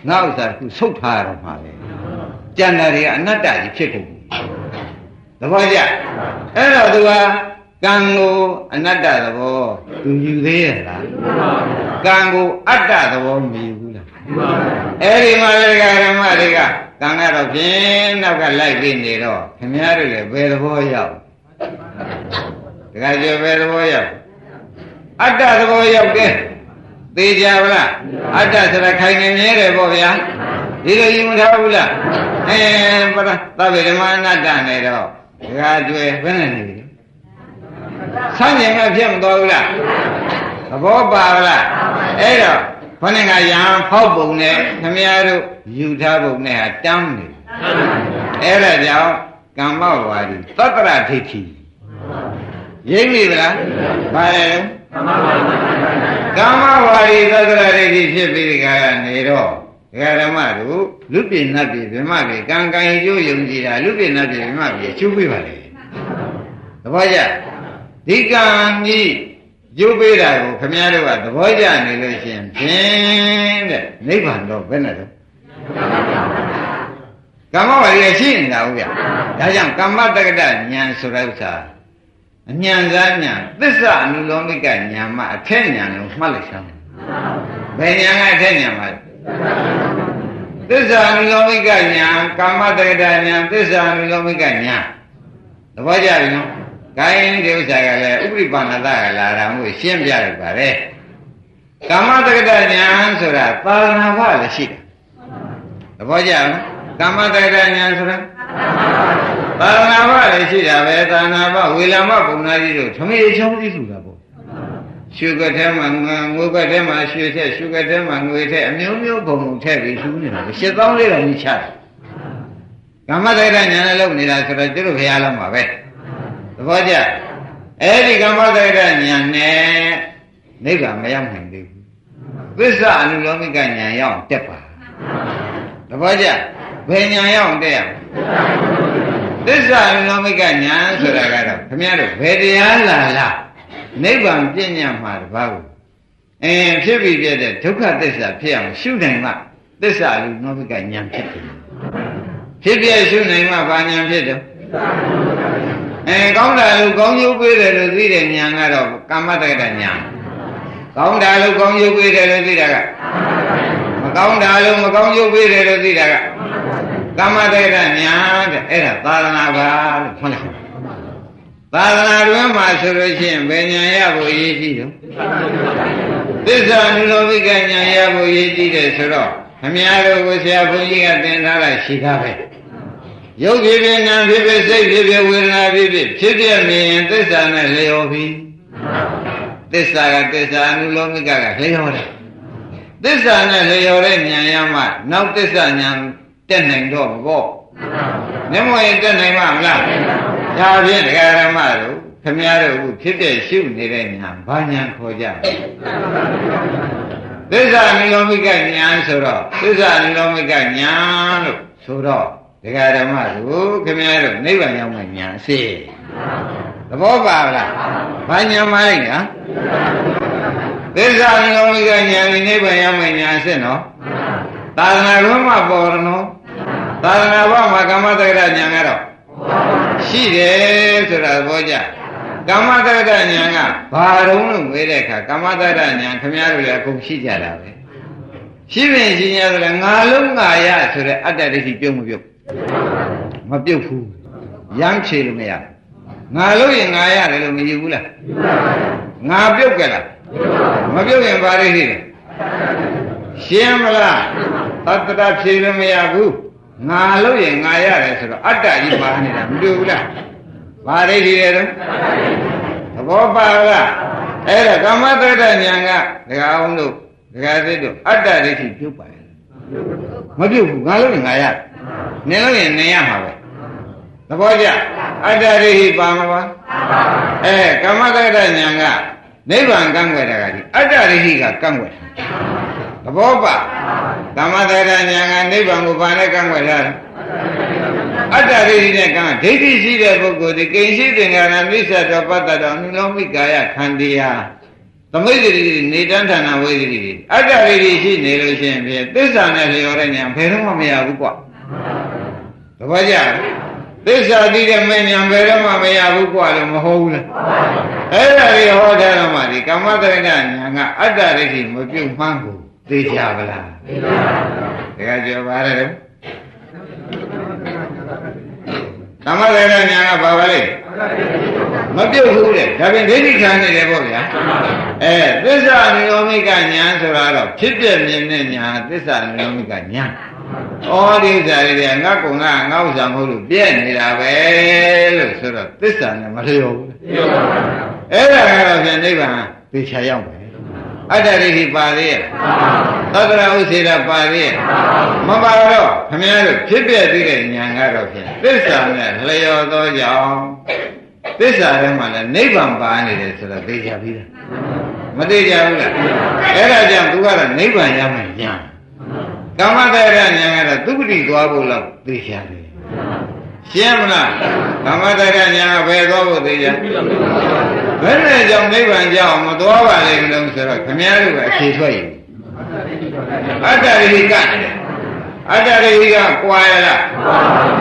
ငါဥစ္စာခုဆုတ်ထားရမှာပဲကျန်တာတွေကအနတ္တကြီးဖြစ်ကုန်သဘောကျအဲ့တော့သူကကံကိုအနတ္တသဘောသူယူသေးရဲ့လားကံကိုအတ္တသဘောမယူဘူးလား အဲ့ဒီမှာလေကဓမ္မတွေကကံကတော့ဖြင့်နောက်ကလိုက်ပြီးနေတော့ခင်ဗျားတို့လည်းဘယ်သဘောရောက်တခါကျဘယ်သဘောရောက်အတ္တသဘောရောက်တယ်သိကြပါလားအတ္တဆိုတာခိုင်နေမြဲတယ်ပေါ့ဗျာဒီလိုယူမထားဘူးလားအဲပရသဗ္ဗေဓမ္မအနတ္တနဲ့တော့ဒကာကျွဲဘယ်နဲ့နေလဲဆန်းကျင်ကဖြစ်မသွားဘူးလားသဘောပါလားအဲ့တော့ ခொနဲ့ကရံဖောက်ပုံနဲ့ခမည်းတော်ယူထားပုံနဲ့ဟာတမ်းနေအဲ့ဒါကြောင့်ကမ္မဝါဒီသတ္တရဒိဋ္ဌိရိပ်ပြီလားဘာလဲကမ္မဝါဒီသတ္တရဒိဋ္ဌိဖြစ်ပြီးဒီကနေတော့ဒကာဓမ္မတို့လူပြင်းနတ်ပြည်ဗမပြေကံကံကျိုးယုံကြည်တာလူပြင်းနတ်ပြည်ဗမပြေချူးပေးပါလေသဘောကျဒီကံကြီး ကျိုးပေးတာကိုခမည်းတော်ကသဘောကျနေလို့ရှိရင်ဖြင့်တဲ့နိဗ္ဗာန်တော့ဘယ်နဲ့တော့ကမ္မဝါရီရှိနေတာဟုတ်ဗျဒါကြောင့်ကမ္မတက္ကတဉာဏ်ဆိုတဲ့ဥစ္စာအဉာဏ်စားဉာဏ်သစ္စာအနုလောမိကဉာဏ်မှအထက်ဉာဏ်လို့မှတ်လိုက်စမ်းဘယ်ဉာဏ်ကအထက်ဉာဏ်ပါလဲသစ္စာအနုလောမိကဉာဏ်ကာမတက္ကတဉာဏ်သစ္စာအနုလောမိကဉာဏ်သဘောကျပြီနော် ကိုင်းဒီဥစ္စာကလည်းဥပရိပါဏတကလာတာမို့ရှင်းပြလိုက်ပါလေကာမတက္ကတဉာဏ်ဆိုတာသာသနာ့ဘလည်းရှိတယ်သဘောကျလားကာမတက္ကတဉာဏ်ဆိုတာသာသနာ့ဘလည်းရှိတာပဲသာသနာ့ဘဝေလမပုံနာကြီးတို့သမီးချောင်းကြီးဆိုတာပေါ့ရှုကထဲမှာငွေကထဲမှာရွှေထက်ရှုကထဲမှာငွေထက်အမျိုးမျိုးပုံပုံထည့်ပြီးရှုနေတာရှစ်သောင်းလေးတော့မြှချတယ်ကာမတက္ကတဉာဏ်နဲ့လုပ်နေတာဆိုတော့ကျတို့ဘုရားလုံးပါပဲသ ဘောကျအဲ့ဒီကမ္မတက္ကဉာဏ်နဲ့နိဗ္ဗာန်မရောက်နိုင်သေးဘူးသစ္စာအနုလောမိကဉာဏ်ရောက်တက်ပါသဘောကျဘယ်ဉာဏ်ရောက်တက်ရသစ္စာအနုလောမိကဉာဏ်ဆိုတာကတော့ခမည်းတော်ဘယ်တရားလာလားနိဗ္ဗာန်ပြည့်ညတ်မှာတပါးကိုအင်းဖြစ်ပြီးပြတဲ့ဒုက္ခသစ္စာဖြစ်အောင်ရှုနိုင်မှသစ္စာအနုလောမိကဉာဏ်ဖြစ်တယ်ဖြစ်ပြရှုနိုင်မှဘာဉာဏ်ဖြစ်တယ် အဲကောင်းတာလို့ကောင်းကျိုးပေးတယ်လို့သိတဲ့ဉာဏ်ကတော့ကာမတက္ကဉာဏ်ကောင်းတာလို့ကောင်းကျိုးပေးတယ်လို့သိတာကမကောင်းတာလို့မကောင်းကျိုးပေးတယ်လို့သိတာကကာမတက္ကဉာဏ်တဲ့အဲ့ဒါသာသနာပါလို့ဖွင့်လိုက်သာသနာတွင်မှာဆိုလို့ရှိရင်ဘယ်ဉာဏ်ရဖို့ရည်ရှိတယ်သစ္စာနုလောမိကဉာဏ်ရဖို့ရည်ရှိတယ်ဆိုတော့ခမည်းတော်ကိုဆရာဘုန်းကြီးကသင်ထားလိုက်ရှိတာပဲ ရုပ်ဖြစ်ဖြစ်နာမ်ဖြစ်ဖြစ်စိတ်ဖြစ်ဖြစ်ဝေဒနာဖြစ်ဖြစ်ဖြစ်ဖြစ်မြင်ရင်သစ္စာနဲ့လျော်ပြီသစ္စာကသစ္စာအနုလောမိကကလျော်တယ်သစ္စာနဲ့လျော်တဲ့ဉာဏ်ရမှနောက်သစ္စာဉာဏ်တက်နိုင်တော့ဘောမျက်မှောက်ရင်တက်နိုင်မှာမလားဒါဖြင့်ဒကာရမတို့ခမည်းတော်ကဖြစ်တဲ့ရှုနေတဲ့ဉာဏ်ဘာဉာဏ်ခေါ်ကြသစ္စာအနုလောမိကဉာဏ်ဆိုတော့သစ္စာအနုလောမိကဉာဏ်လို့ဆိုတော့ ဒကာဓမ္မတို့ခင်ဗျားတို့နိဗ္ဗာန်ရောက်မှညာစေသဘောပါလားဘာညာမလိုက်ညာသစ္စာလုံးဝိကညာနိဗ္ဗာန်ရောက်မှညာစေနော်သာသနာ့ဘုမပေါ်ရနော်သာသနာ့ဘုမှာကမ္မတက္ကရာညာကတော့ရှိတယ်ဆိုတာသဘောကျကမ္မတက္ကရာညာကဘာတုံးလို့ငွေတဲ့အခါကမ္မတက္ကရာညာခင်ဗျားတို့လည်းအကုန်ရှိကြတာပဲရှိပင်ရှိ냐ဆိုလည်းငါလုံးငါရဆိုတဲ့အတ္တဒိဋ္ဌိပြုံးမပြုတ် မပြုတ်ဘူးရမ်းချေလို့မရငါလို့ရင်ငါရတယ်လို့မယူဘူးလားငါပြုတ်ကြလားမပြုတ်ရင်ဘာတွေရှိလဲရှင်းမလားတတ္တရဖြေလို့မရဘူးငါလို့ရင်ငါရတယ်ဆိုတော့အတ္တကြီးပါနေတာမတွေ့ဘူးလားဘာတွေရှိတယ်တော့သဘောပါလားအဲ့ဒါကမ္မတ္တဉာဏ်ကဒကာအောင်တို့ဒကာသစ်တို့အတ္တဒိဋ္ဌိပြုတ်ပါရဲ့မပြုတ်ဘူးငါလို့ရင်ငါရတယ် နင်လို့ရင်နင်ရမှာပဲသဘောကျအတ္တရိဟိပါမပါအဲကမ္မတက္ကဉာဏ်ကနိဗ္ဗာန်ကန့်ွယ်တာကဒီအတ္တရိဟိကကန့်ွယ်သဘောပါကမ္မတက္ကဉာဏ်ကနိဗ္ဗာန်ကိုဘာနဲ့ကန့်ွယ်တာလဲအတ္တရိဟိနဲ့ကံဒိဋ္ဌိရှိတဲ့ပုဂ္ဂိုလ်ဒီကိဉ္စီသင်္ကာရမိစ္ဆတောပတ္တတော်နှလုံးမိကာယခန္တီယာသမိတ်တိနေတန်းဌာနဝေဒိတိအတ္တရိဟိရှိနေလို့ရှိရင်ဖြင့်သစ္စာနဲ့လျော်တဲ့ညာဘယ်တော့မှမရဘူးကွာ သဘောကျသစ္စာသိတဲ့မဉ္ဇဉ်ဘယ်တော့မှမရဘူးกว่าလို့မဟုတ်ဘူးလားအဲ့ဒါကြီးဟောထားတော့မှဒီကမ္မတရဏညာကအတ္တရိတိမပြုတ်မှန်းကိုသိကြပါလားသိပါပါဒါကကြောပါရတယ်ကမ္မတရဏညာကဘာပါလဲမပြုတ်ဘူးတဲ့ဒါပြင်ဒိဋ္ဌိခံနေတယ်ပေါ့ဗျာအဲသစ္စာနိရောမိကညာဆိုတာတော့ဖြစ်ပြမြင်တဲ့ညာသစ္စာနိရောမိကညာ ဩဒီဥစ္စာတွေကငါ့ကုံကငါ့ဥစ္စာမဟုတ်လို့ပြည့်နေတာပဲလို့ဆိုတော့သစ္စာနဲ့မလျော်ဘူးအဲ့ဒါကတော့ပြန်နိဗ္ဗာန်သိချာရောက်မယ်အတ္တရိဟိပါသေးရဲ့သတ္တရဥစေရပါသေးရဲ့မပါတော့ခမည်းတော်ဖြစ်ပြသေးတဲ့ဉာဏ်ကတော့ဖြင့်သစ္စာနဲ့လျော်သောကြောင့်သစ္စာထဲမှာလည်းနိဗ္ဗာန်ပါနေတယ်ဆိုတော့သိကြပြီလားမသိကြဘူးလားအဲ့ဒါကြောင့်သူကတော့နိဗ္ဗာန်ရမယ်ဉာဏ် ကမ္မတရဉာဏ်ကတော့သူပတိသွားဖို့လောက်သိချတယ်ရှင်းမလားကမ္မတရဉာဏ်ကဘယ်သွားဖို့သိကြဘယ်နဲ့ကြောင့်နိဗ္ဗာန်ကြောင့်မသွားပါလိမ့်မလို့ဆိုတော့ခမည်းတော်ကအခြေထွက်ရင်အတ္တရိကနေတယ်အတ္တရိတိကကွာရလား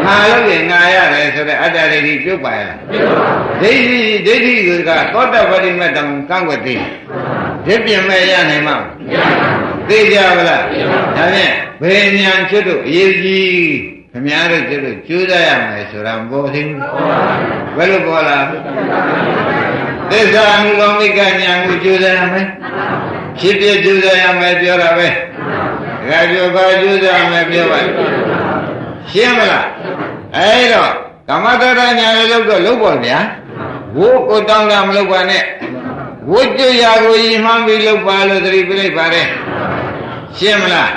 ငါလို့ရင်ငါရတယ်ဆိုတဲ့အတ္တရိတိပြုတ်ပါရလားဒိဋ္ဌိဒိဋ္ဌိကသောတပတိမတံကံွက်သေးဒီပြင်မဲ့ရနိုင်မှာ သိကြပါလားဒါဖြင့်ဘယ်ဉာဏ်ဖြစ်လို့အရေးကြီးခမည်းတော်တို့ကျိုးစားရမယ်ဆိုတာမပေါ်သေးဘူးဘယ်လိုပေါ်လာသစ္စာအနုလောမိကဉာဏ်ကိုကျိုးစားရမယ်ဖြစ်ဖြစ်ကျိုးစားရမယ်ပြောတာပဲဒါကပြောပါကျိုးစားမယ်ပြောပါရှင်းမလားအဲ့တော့ကမ္မတရညာလည်းလုပ်တော့လုပ်ပါဗျာဝိုးကိုတောင်းတာမလုပ်ပါနဲ့ဝိုးကြရာကိုယီမှန်းပြီးလုပ်ပါလို့သတိပြလိုက်ပါတယ် ရှင်းမလား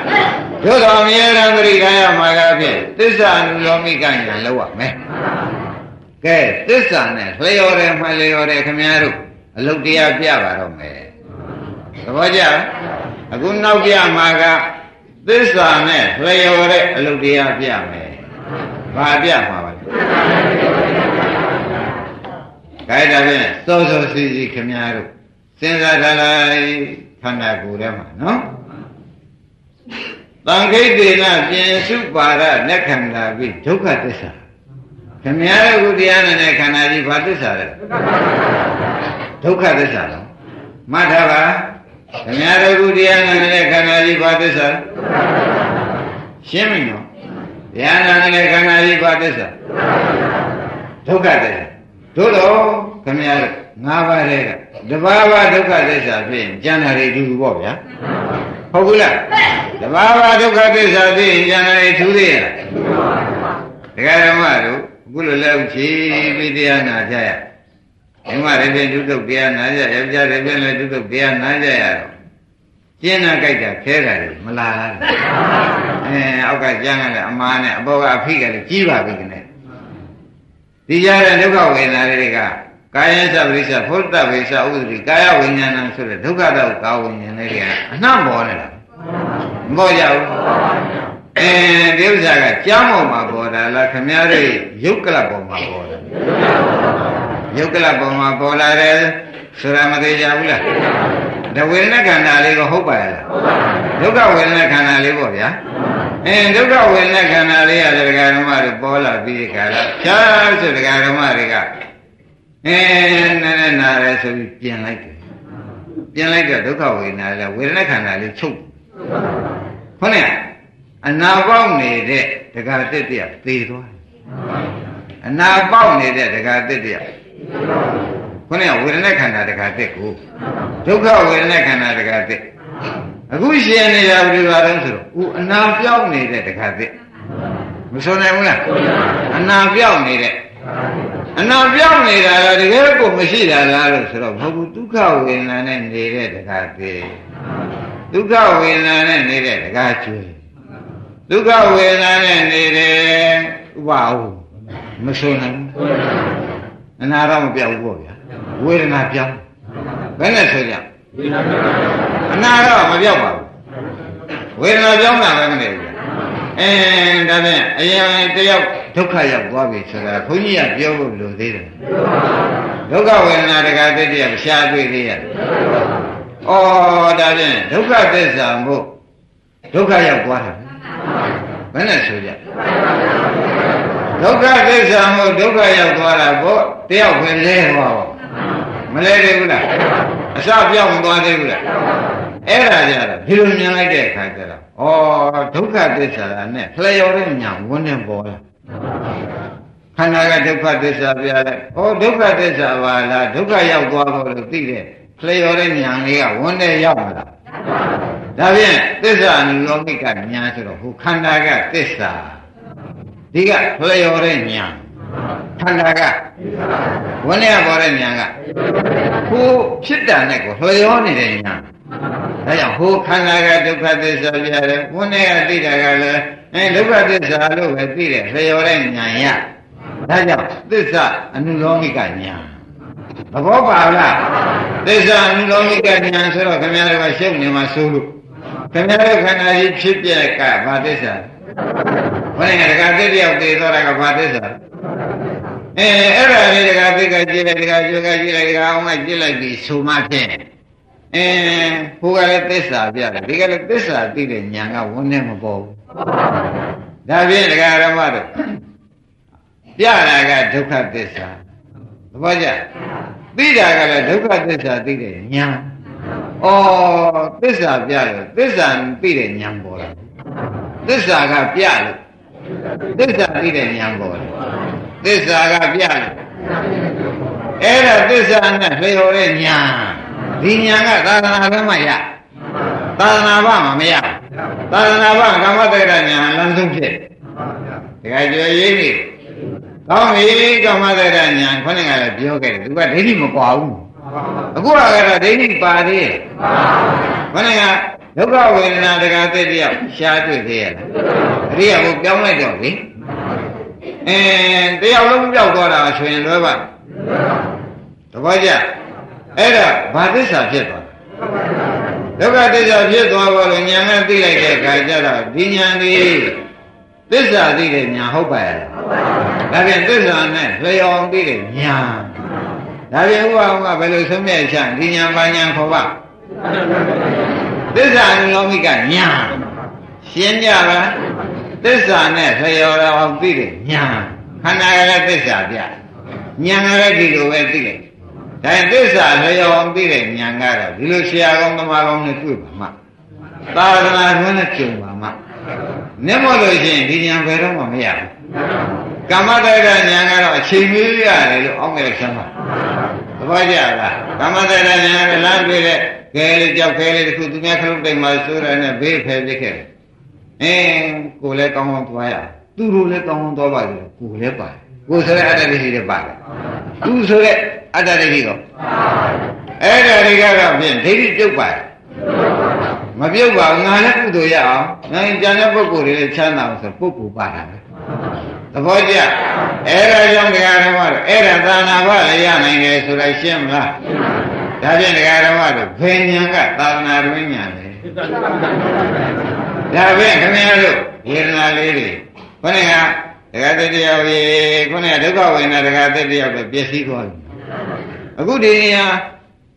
တို့တော်အမြဲတမ်းသတိထားရမှာကဖြင့်သစ္စာအနုလောမိကညာလောက်ရမယ်ကဲသစ္စာနဲ့လျော်တယ်မှလျော်တယ်ခင်ဗျားတို့အလုတ်တရားပြပါတော့မယ်သဘောကျအခုနောက်ပြမှာကသစ္စာနဲ့လျော်တဲ့အလုတ်တရားပြမယ်ဘာပြမှာပါလဲခိုင်းတာဖြင့်စောစောစီစီခင်ဗျားတို့စဉ်းစားထားလိုက်ခန္ဓာကိုယ်ထဲမှာနော် တန်ခိတ်တေနပြင်စုပါရလက်ခန္ဓာပြီးဒုက္ခသစ္စာခင်ဗျားတို့ခုတရားနဲ့ခန္ဓာကြီးဘာသစ္စာလဲဒုက္ခသစ္စာတော့မှတ်ထားပါခင်ဗျားတို့ခုတရားနဲ့ခန္ဓာကြီးဘာသစ္စာရှင်းပြီနော်တရားနဲ့ခန္ဓာကြီးဘာသစ္စာဒုက္ခသစ္စာတို့တော့ခင်ဗျားတို့၅ပါးတည်းကတဘာဝဒုက္ခသစ္စာဖြစ်ရင်ကျန်တာတွေအတူတူပေါ့ဗျာ ဟုတ်ဘူးလားတဘာဝဒုက္ခသစ္စာသိရင်ဉာဏ်လေးထူးသေးရဲ့ဒကာဓမ္မတို့အခုလိုလဲဥချီပြီးတရားနာကြရဒီမှာလည်းပြင်ဒုက္ခတရားနာကြယောက်ျားလည်းပြင်လည်းဒုက္ခတရားနာကြရတော့ကျင်းနာကြိုက်တာခဲတာလေမလာလားအဲအောက်ကကျန်းကလည်းအမားနဲ့အပေါ်ကအဖိကလည်းကြီးပါပြီကနေဒီကြတဲ့ဒုက္ခဝေဒနာတွေက ကာယသဗ္ဗိစ္ဆဖုတ္တဗိစ္ဆဥဒ္ဓိကာယဝိညာဏဆိုတဲ့ဒုက္ခတော့ကာဝိညာဉ်လေးတွေကအနှံ့ပေါ်နေတာမပေါ်ကြဘူးအဲဒီဥစ္စာကကြောင်းပေါ်မှာပေါ်တာလားခမည်းတော်ရုပ်ကလပေါ်မှာပေါ်တာရုပ်ကလပေါ်မှာပေါ်လာတယ်ဆိုတာမသေးကြဘူးလားဒဝေဒနာခန္ဓာလေးကိုဟုတ်ပါရဲ့လားဒုက္ခဝေဒနာခန္ဓာလေးပေါ့ဗျာအဲဒုက္ခဝေဒနာခန္ဓာလေးရတယ်ဒကာဓမ္မတွေပေါ်လာပြီးခါလားဖြားဆိုဒကာဓမ္မတွေက အဲနားနဲ့နားရဲဆိုပြီးပြင်လိုက်တယ်ပြင်လိုက်တော့ဒုက္ခဝေဒနာလည်းဝေဒနာခန္ဓာလေးချုပ်ခေါင်းနဲ့အနာပေါက်နေတဲ့ဒကာတက်တရသေသွားတယ်အနာပေါက်နေတဲ့ဒကာတက်တရခေါင်းနဲ့ဝေဒနာခန္ဓာဒကာတက်ကိုဒုက္ခဝေဒနာခန္ဓာဒကာတက်အခုရှင်နေတာဘယ်လိုပါလဲဆိုတော့ဦးအနာပြောက်နေတဲ့ဒကာတက်မဆိုနိုင်ဘူးလားအနာပြောက်နေတဲ့ အနာပြောင်းနေတာကတကယ်ကိုမရှိတာလားလို့ဆိုတော့မဟုတ်ဘူးဒုက္ခဝေဒနာနဲ့နေတဲ့တကားသေးဒုက္ခဝေဒနာနဲ့နေတဲ့တကားကျွေးဒုက္ခဝေဒနာနဲ့နေတယ်ဥပါဟုမဆိုနိုင်ဘူးအနာတော့မပြောက်ဘူးပေါ့ဗျာဝေဒနာပြောင်းဘယ်နဲ့ဆိုကြအနာတော့မပြောက်ပါဘူးဝေဒနာပြောင်းတာပဲမနေဘူးအဲဒါဖြင့်အရင်တယောက် ဒုက္ခရောက်သွားပြီဆိုတာဘုန်းကြီးကပြောဖို့လိုသေးတယ်ဒုက္ခဝေဒနာတကတည်းကရှားတွေ့သေးရတယ်ဩဒါဖြင့်ဒုက္ခသစ္စာမို့ဒုက္ခရောက်သွားတာဘယ်နဲ့ဆိုကြဒုက္ခသစ္စာမို့ဒုက္ခရောက်သွားတာပေါ့တယောက်ပဲလဲသွားပါမလဲသေးဘူးလားအစပြောင်းသွားသေးဘူးလားအဲ့ဒါကြတော့ဒီလိုမြင်လိုက်တဲ့အခါကျတော့ဩဒုက္ခသစ္စာနဲ့ဖလျော်တဲ့ညာဝန်းနေပေါ်လာ ခန္ဓာကဒုက္ခသစ္စာပြလိုက်ဩဒုက္ခသစ္စာပါလားဒုက္ခရောက်သွားဖို့လို့သိတဲ့ဖလျော်တဲ့ညာလေးကဝန်းနေရောက်လာဒါဖြင့်သစ္စာအနုလောမိကညာဆိုတော့ဟိုခန္ဓာကသစ္စာဒီကဖလျော်တဲ့ညာခန္ဓာကဝန်းနေပေါ်တဲ့ညာကဟိုဖြစ်တာနဲ့ကိုလျော်နေတဲ့ညာ ဒါကြောင့်ဟိုခန္ဓာကဒုက္ခသစ္စာပြတယ်ဝန်းထဲကသိတာကလည်းအဲဒုက္ခသစ္စာလို့ပဲသိတယ်လျော်တဲ့ဉာဏ်ရဒါကြောင့်သစ္စာအနုလောမိကဉာဏ်သဘောပါလားသစ္စာအနုလောမိကဉာဏ်ဆိုတော့ခင်ဗျားတို့ကရှုပ်နေမှာစိုးလို့ခင်ဗျားတို့ခန္ဓာကြီးဖြစ်ပြက်ကဘာသစ္စာဘယ်နဲ့တကသစ္စာရောက်တည်သွားတာကဘာသစ္စာအဲအဲ့ဒါလေးတကသိကကြည့်လိုက်တကကျွကကြည့်လိုက်တကအောင်ကကြည့်လိုက်ပြီးဆိုမှဖြင့် အအင်းဟိုကလည်းသစ္စာပြတယ်ဒီကလည်းသစ္စာသိတဲ့ညာကဝန်းနေမပေါ်ဘူးဒါဖြင့်ဒကာရမတို့ပြတာကဒုက္ခသစ္စာသဘောကျသိတာကလည်းဒုက္ခသစ္စာသိတဲ့ညာဩသစ္စာပြလို့သစ္စာသိတဲ့ညာပေါ်လာသစ္စာကပြလို့သစ္စာသိတဲ့ညာပေါ်လာသစ္စာကပြလို့အဲ့ဒါသစ္စာနဲ့လျော်တဲ့ညာ ဒီညာကသာသနာ့ဘက်မှရသာသနာ့ဘမှမရသာသနာ့ဘကမ္မတက္ကရာညာလမ်းဆုံးဖြစ်တခါကျွေးရင်းနေကောင်းပြီကမ္မတက္ကရာညာခေါင်းကလည်းပြောခဲ့တယ်သူကဒိဋ္ဌိမကွာဘူးအခုကတော့ဒိဋ္ဌိပါသေးတယ်ခေါင်းကဒုက္ခဝေဒနာတက္ကသိတယောက်ရှားတွေ့သေးရလားအရိယာဘုပြောင်းလိုက်တော့လေအဲတယောက်လုံးပြောက်သွားတာဆိုရင်လွယ်ပါတပည့်ကြ အဲ့ဒါဘာသစ္စာဖြစ်သွားဒုက္ခသစ္စာဖြစ်သွားပါလို့ညာနဲ့သိလိုက်တဲ့အခါကျတော့ဒီညာဒီသစ္စာသိတဲ့ညာဟုတ်ပါရဲ့ဒါပြန်သစ္စာနဲ့လျော်သိတဲ့ညာဒါပြန်ဥပအောင်ကဘယ်လိုဆုံးမြတ်ချဒီညာဘာညာခေါ်ပါသစ္စာအလောမိကညာရှင်းကြလားသစ္စာနဲ့လျော်တော်သိတဲ့ညာခန္ဓာကလည်းသစ္စာပြညာကလည်းဒီလိုပဲသိလိုက် ဒါရင်သစ္စာလျော်အောင်သိတဲ့ဉာဏ်ကတော့ဒီလိုဆရာကောင်းသမားကောင်းနဲ့တွေ့ပါမှသာသနာ့တွင်နဲ့ကြုံပါမှနစ်မလို့ရှိရင်ဒီဉာဏ်ဘယ်တော့မှမရဘူးကမ္မတက္ကဉာဏ်ကတော့အချိန်မီးရတယ်လို့အောင်းခဲ့ဆမ်းပါသဘောကျလားကမ္မတက္ကဉာဏ်ကလမ်းတွေ့တဲ့ကဲလေးကြောက်ခဲလေးတခုသူများခလုတ်တိမ်မှာစိုးရနဲ့ဘေးဖယ်ပြစ်ခဲ့တယ်အင်းကိုလည်းကောင်းကောင်းသွားရသူတို့လည်းကောင်းကောင်းသွားပါလို့ကိုလည်းပါတယ်ကိုဆိုတဲ့အတ္တဒိဋ္ဌိတွေပါတယ်သူဆိုတဲ့ အတ္တဒိဋ္ဌိကောအဲ့ဒါတွေကတော့ဖြင့်ဒိဋ္ဌိပြုတ်ပါတယ်မပြုတ်ပါဘူးငါလည်းကုသိုလ်ရအောင်ငါကြံတဲ့ပုဂ္ဂိုလ်တွေချမ်းသာအောင်ဆိုပုဂ္ဂိုလ်ပါတာပဲသဘောကျအဲ့ဒါကြောင့်တရားဓမ္မတို့အဲ့ဒါသာနာဘလည်းရနိုင်တယ်ဆိုလိုက်ရှင်းမလားဒါဖြင့်တရားဓမ္မတို့ဘယ်ညာကသာနာတွင်ညာလဲဒါဖြင့်ခင်ဗျားတို့ယေရနာလေးတွေခொနကဒကာတတရားရေခုနကဒုက္ခဝေဒနာဒကာတတရားပဲပျက်စီးသွားပြီ အခုဒီနေရာ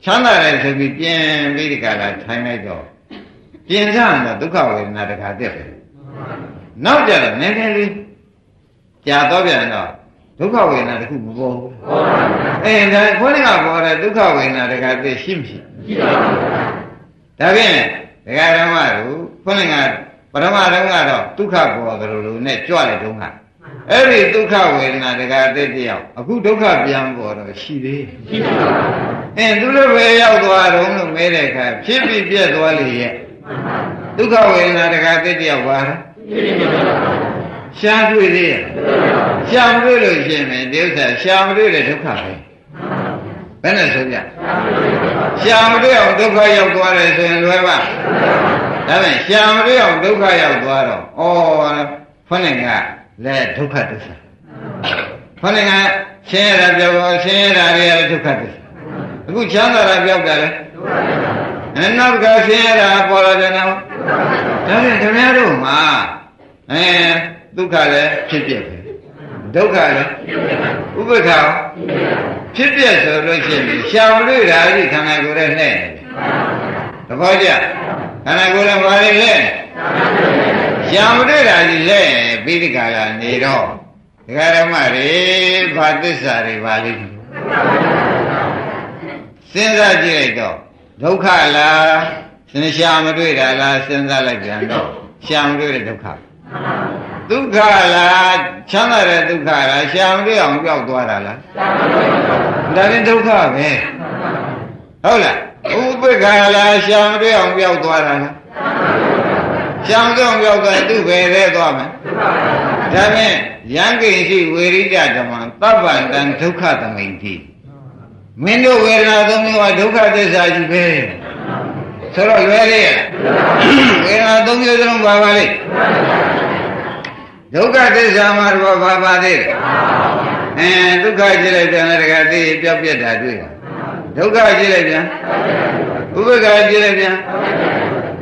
ချမ်းသာတယ်ဆိုပြီးပြင်ပြီးဒီကလာထိုင်လိုက်တော့ပြင်စားတော့ဒုက္ခဝေဒနာဒကာတက်ပဲနောက်ကြတော့နည်းနည်းလေးကြာတော့ပြန်တော့ဒုက္ခဝေဒနာတခုမပေါ်ဘူးအဲဒါခေါင်းကပေါ်တဲ့ဒုက္ခဝေဒနာဒကာတက်ရှိမရှိရှိပါဘူးဒါဖြင့်ဒကာဓမ္မတို့ခေါင်းကပရမတုန်းကတော့ဒုက္ခပေါ်တယ်လို့နဲ့ကြွလိုက်တုန်းက အဲ့ဒီဒုက္ခဝေဒနာတကတည်းတယောက်အခုဒုက္ခပြန်ပေါ်တော့ရှိသေးရှိပါဘူးအင်းသူတို့ပဲရောက်သွားတော့လို့မဲတဲ့အခါဖြစ်ပြီးပြက်သွားလေရဲ့ဒုက္ခဝေဒနာတကတည်းတယောက်ပါလားရှားတွေ့သေးရဲ့ရှားမတွေ့လို့ရှိရင်ဒီဥစ္စာရှားမတွေ့တဲ့ဒုက္ခပဲဘယ်နဲ့ဆိုကြရှားမတွေ့အောင်ဒုက္ခရောက်သွားတယ်ဆိုရင်လွယ်ပါဒါဖြင့်ရှားမတွေ့အောင်ဒုက္ခရောက်သွားတော့ဩဖုန်းက လဲဒုက္ခသစ္စာခေါင်းကဆင်းရဲတာပြောဆင်းရဲတာတွေရဒုက္ခသစ္စာအခုချမ်းသာတာပြောတာလေအဲနောက်ကဆင်းရဲတာပေါ်လာတယ်နော်ဒါဖြင့်ခင်ဗျားတို့မှာအဲဒုက္ခလည်းဖြစ်ပြပဲဒုက္ခလည်းဥပ္ပခါဖြစ်ပြဆိုလို့ရှိရင်ရှောင်လို့တာဒီခန္ဓာကိုယ်ရဲ့နဲ့တဘောကြခန္ဓာကိုယ်ရဲ့ဘာလဲလဲ ရှောင်လို့တာဒီလဲပြီးဒီကလာနေတော့ဒကာဓမ္မတွေဘာသစ္စာတွေပါလိမ့်စဉ်းစားကြည့်လိုက်တော့ဒုက္ခလားသင်ရှာမတွေ့တာလားစဉ်းစားလိုက်ပြန်တော့ရှာမတွေ့တဲ့ဒုက္ခဒုက္ခလားချမ်းသာတဲ့ဒုက္ခလားရှာမတွေ့အောင်ကြောက်သွားတာလားဒါလည်းဒုက္ခပဲဟုတ်လားဥပိ္ပခာလားရှာမတွေ့အောင်ကြောက်သွားတာလား ရှာမတွေ့အောင်ကြောက်သွားသူ့ပဲလဲသွားမယ်ဒါဖြင့်ယံကိဉ္စီဝေရိတဓမ္မသဗ္ဗံတံဒုက္ခသမိန်တိမင်းတို့ဝေဒနာသုံးမျိုးကဒုက္ခသစ္စာကြီးပဲဆိုတော့လွယ်လေဝေဒနာသုံးမျိုးစလုံးပါပါလေဒုက္ခသစ္စာမှာတော့ပါပါသေးတယ်အဲဒုက္ခကြည့်လိုက်ပြန်လည်းတခါသိပြောက်ပြက်တာတွေ့တာဒုက္ခကြည့်လိုက်ပြန်ဥပ္ပခာကြည့်လိုက်ပြန်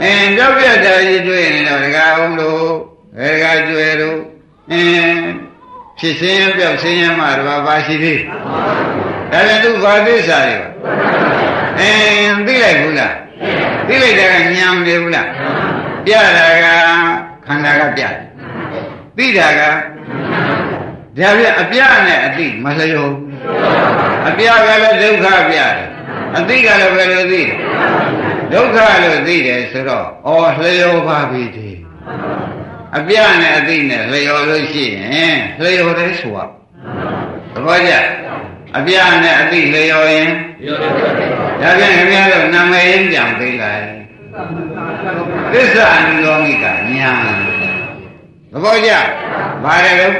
အဲပြောက်ပြက်တာကြီးတွေ့နေတော့တခါအောင်လို့ဘယ်ကကျွဲလို့အင်းဖြစ်စင်းပြောက်စင်းရမှတော့ပါရှိသေးဒါပြန်သူဘာသစ္စာတွေအင်းသိလိုက်ဘူးလားသိလိုက်တာကညံနေဘူးလားပြတာကခန္ဓာကပြတယ်သိတာကဒါပြအပြနဲ့အသိမလျောအပြကလည်းဒုက္ခပြတယ် အသိကလည်းဘယ်လိုသိတယ်ဒုက္ခလို့သိတယ်ဆိုတော့ဩလျောပါပြီဒီအပြနဲ့အသိနဲ့လျောလို့ရှိရင်လျောတယ်ဆိုတော့သဘောကျအပြနဲ့အသိလျောရင်ဒါပြန်ခင်ဗျားတို့နာမည်ရင်းပြန်ပေးလိုက်သစ္စာအနုလောမိကညာသဘောကျပါတယ်လို့